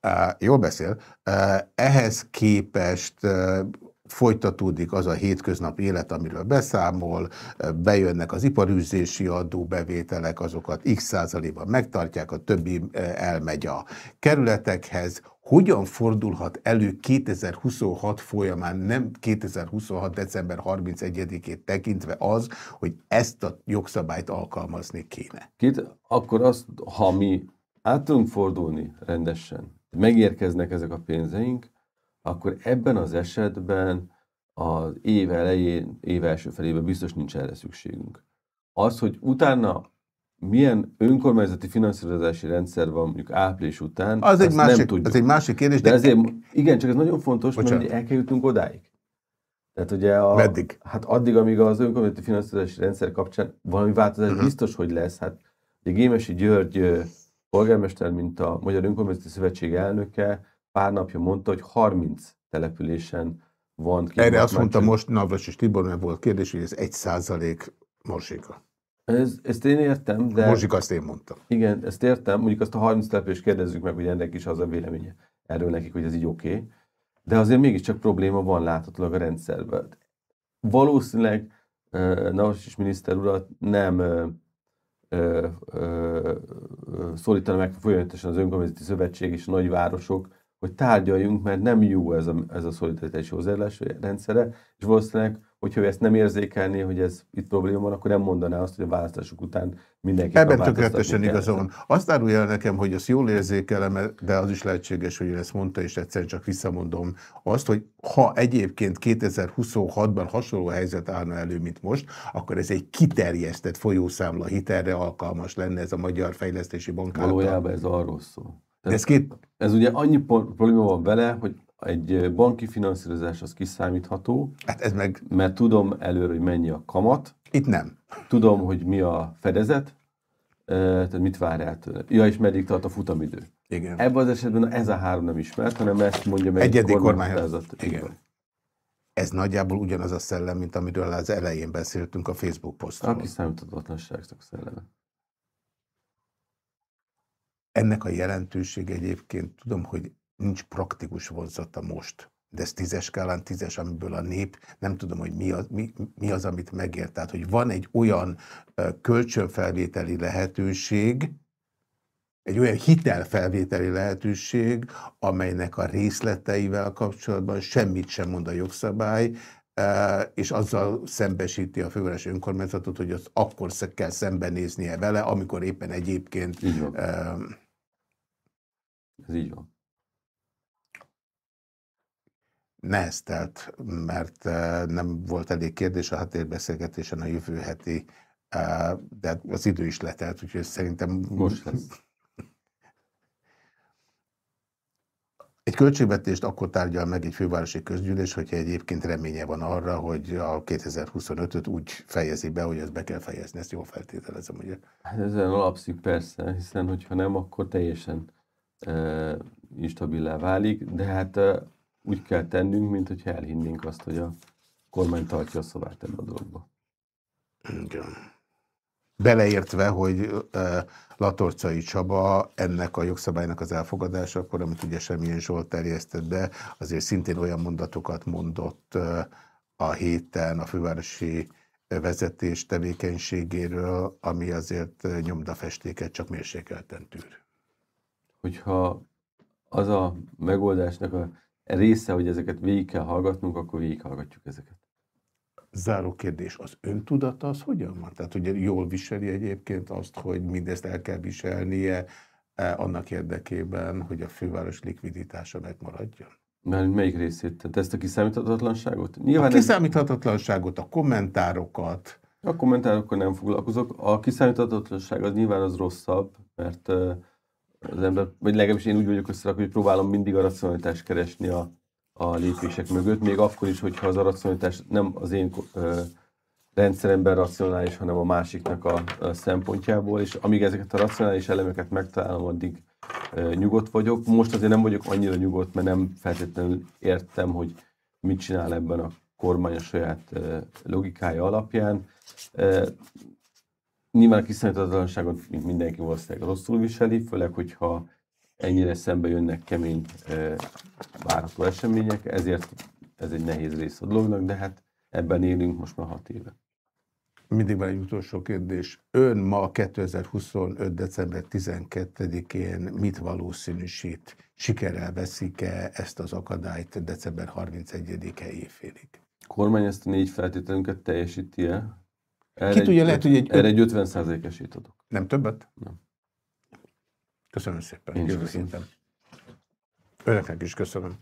Uh, jól beszél. Uh, ehhez képest uh, folytatódik az a hétköznap élet, amiről beszámol, bejönnek az iparűzési adóbevételek, azokat x százaléban megtartják, a többi elmegy a kerületekhez. Hogyan fordulhat elő 2026 folyamán, nem 2026. december 31-ét tekintve az, hogy ezt a jogszabályt alkalmazni kéne? Két, akkor azt, ha mi át tudunk fordulni rendesen, megérkeznek ezek a pénzeink, akkor ebben az esetben az év elején, év első felében biztos nincs erre szükségünk. Az, hogy utána milyen önkormányzati finanszírozási rendszer van mondjuk április után, az egy másik, nem tudjuk. Az egy másik kérdés. De, de ezért, igen, csak ez nagyon fontos, Bocsánat. mert el kell jutnunk odáig. Tehát ugye a, Meddig? Hát addig, amíg az önkormányzati finanszírozási rendszer kapcsán valami változás uh-huh. biztos, hogy lesz. Hát ugye Gémesi György polgármester, mint a Magyar Önkormányzati Szövetség elnöke, pár napja mondta, hogy 30 településen van. Erre azt mondta most Navras és Tibor, mert volt kérdés, hogy ez egy százalék morzsika. Ez, ezt én értem, de... Morzsika azt én mondtam. Igen, ezt értem. Mondjuk azt a 30 települést kérdezzük meg, hogy ennek is az a véleménye erről nekik, hogy ez így oké. Okay. De azért mégiscsak probléma van láthatólag a rendszerben. Valószínűleg Navras és miniszter urat nem szólítana meg folyamatosan az önkormányzati szövetség és a nagyvárosok, hogy tárgyaljunk, mert nem jó ez a, ez a szolidaritási hozzáállási rendszere, és valószínűleg, hogyha ő ezt nem érzékelné, hogy ez itt probléma van, akkor nem mondaná azt, hogy a választások után mindenki. Ebben tökéletesen igaza van. Azt árulja el nekem, hogy azt jól érzékelem, de az is lehetséges, hogy ő ezt mondta, és egyszerűen csak visszamondom azt, hogy ha egyébként 2026-ban hasonló helyzet állna elő, mint most, akkor ez egy kiterjesztett folyószámla hitelre alkalmas lenne ez a Magyar Fejlesztési Bank Valójában ez arról szól. Tehát ez, két... ez ugye annyi probléma van vele, hogy egy banki finanszírozás az kiszámítható. Hát ez meg... Mert tudom előre, hogy mennyi a kamat. Itt nem. Tudom, hogy mi a fedezet, tehát mit vár el tőle. Ja, és meddig tart a futamidő. Igen. Ebben az esetben ez a három nem ismert, hanem ezt mondja meg Egyedi kormányzat. Igen. Ez nagyjából ugyanaz a szellem, mint amiről az elején beszéltünk a Facebook posztról. A kiszámíthatatlanságnak szelleme. Ennek a jelentőség egyébként tudom, hogy nincs praktikus vonzata most, de ez tízes skálán tízes, amiből a nép nem tudom, hogy mi az, mi, mi az amit megért. Tehát, hogy van egy olyan kölcsönfelvételi lehetőség, egy olyan hitelfelvételi lehetőség, amelynek a részleteivel kapcsolatban semmit sem mond a jogszabály, és azzal szembesíti a fővárosi önkormányzatot, hogy az akkor kell szembenéznie vele, amikor éppen egyébként ez így van. Neheztelt, mert eh, nem volt elég kérdés a hatérbeszélgetésen a jövő heti, eh, de az idő is letelt, úgyhogy szerintem... Most lesz. Egy költségvetést akkor tárgyal meg egy fővárosi közgyűlés, hogyha egyébként reménye van arra, hogy a 2025-öt úgy fejezi be, hogy ezt be kell fejezni. Ezt jól feltételezem, ugye? Hát ezen alapszik persze, hiszen hogyha nem, akkor teljesen instabilá válik, de hát úgy kell tennünk, mint hogyha elhinnénk azt, hogy a kormány tartja a szavát ebben a dologba. Igen. Beleértve, hogy Latorcai Csaba ennek a jogszabálynak az elfogadásakor, amit ugye semmilyen Zsolt terjesztett be, azért szintén olyan mondatokat mondott a héten a fővárosi vezetés tevékenységéről, ami azért nyomdafestéket csak mérsékelten tűr hogyha az a megoldásnak a része, hogy ezeket végig kell hallgatnunk, akkor végighallgatjuk ezeket. Záró kérdés, az öntudata az hogyan van? Tehát ugye jól viseli egyébként azt, hogy mindezt el kell viselnie eh, annak érdekében, hogy a főváros likviditása megmaradjon? Mert melyik részét? Tehát ezt a kiszámíthatatlanságot? Nyilván a kiszámíthatatlanságot, a kommentárokat. A kommentárokkal nem foglalkozok. A kiszámíthatatlanság az nyilván az rosszabb, mert uh, az ember, vagy legalábbis én úgy vagyok összerak, hogy próbálom mindig a racionalitást keresni a, a lépések mögött, még akkor is, hogyha az a racionalitás nem az én ö, rendszeremben racionális, hanem a másiknak a, a szempontjából, és amíg ezeket a racionális elemeket megtalálom, addig e, nyugodt vagyok. Most azért nem vagyok annyira nyugodt, mert nem feltétlenül értem, hogy mit csinál ebben a kormány a saját e, logikája alapján. E, nyilván a kiszámíthatatlanságot, mint mindenki valószínűleg rosszul viseli, főleg, hogyha ennyire szembe jönnek kemény e, várható események, ezért ez egy nehéz rész a dolognak, de hát ebben élünk most már hat éve. Mindig van egy utolsó kérdés. Ön ma 2025. december 12-én mit valószínűsít? Sikerrel veszik-e ezt az akadályt december 31-e éjfélig? Kormány ezt a négy feltételünket teljesíti-e? Erre Ki tudja, lehet, hogy egy... Erre egy 50 esélyt adok. Nem többet? Nem. Köszönöm szépen. Én is köszönöm. Önöknek is köszönöm.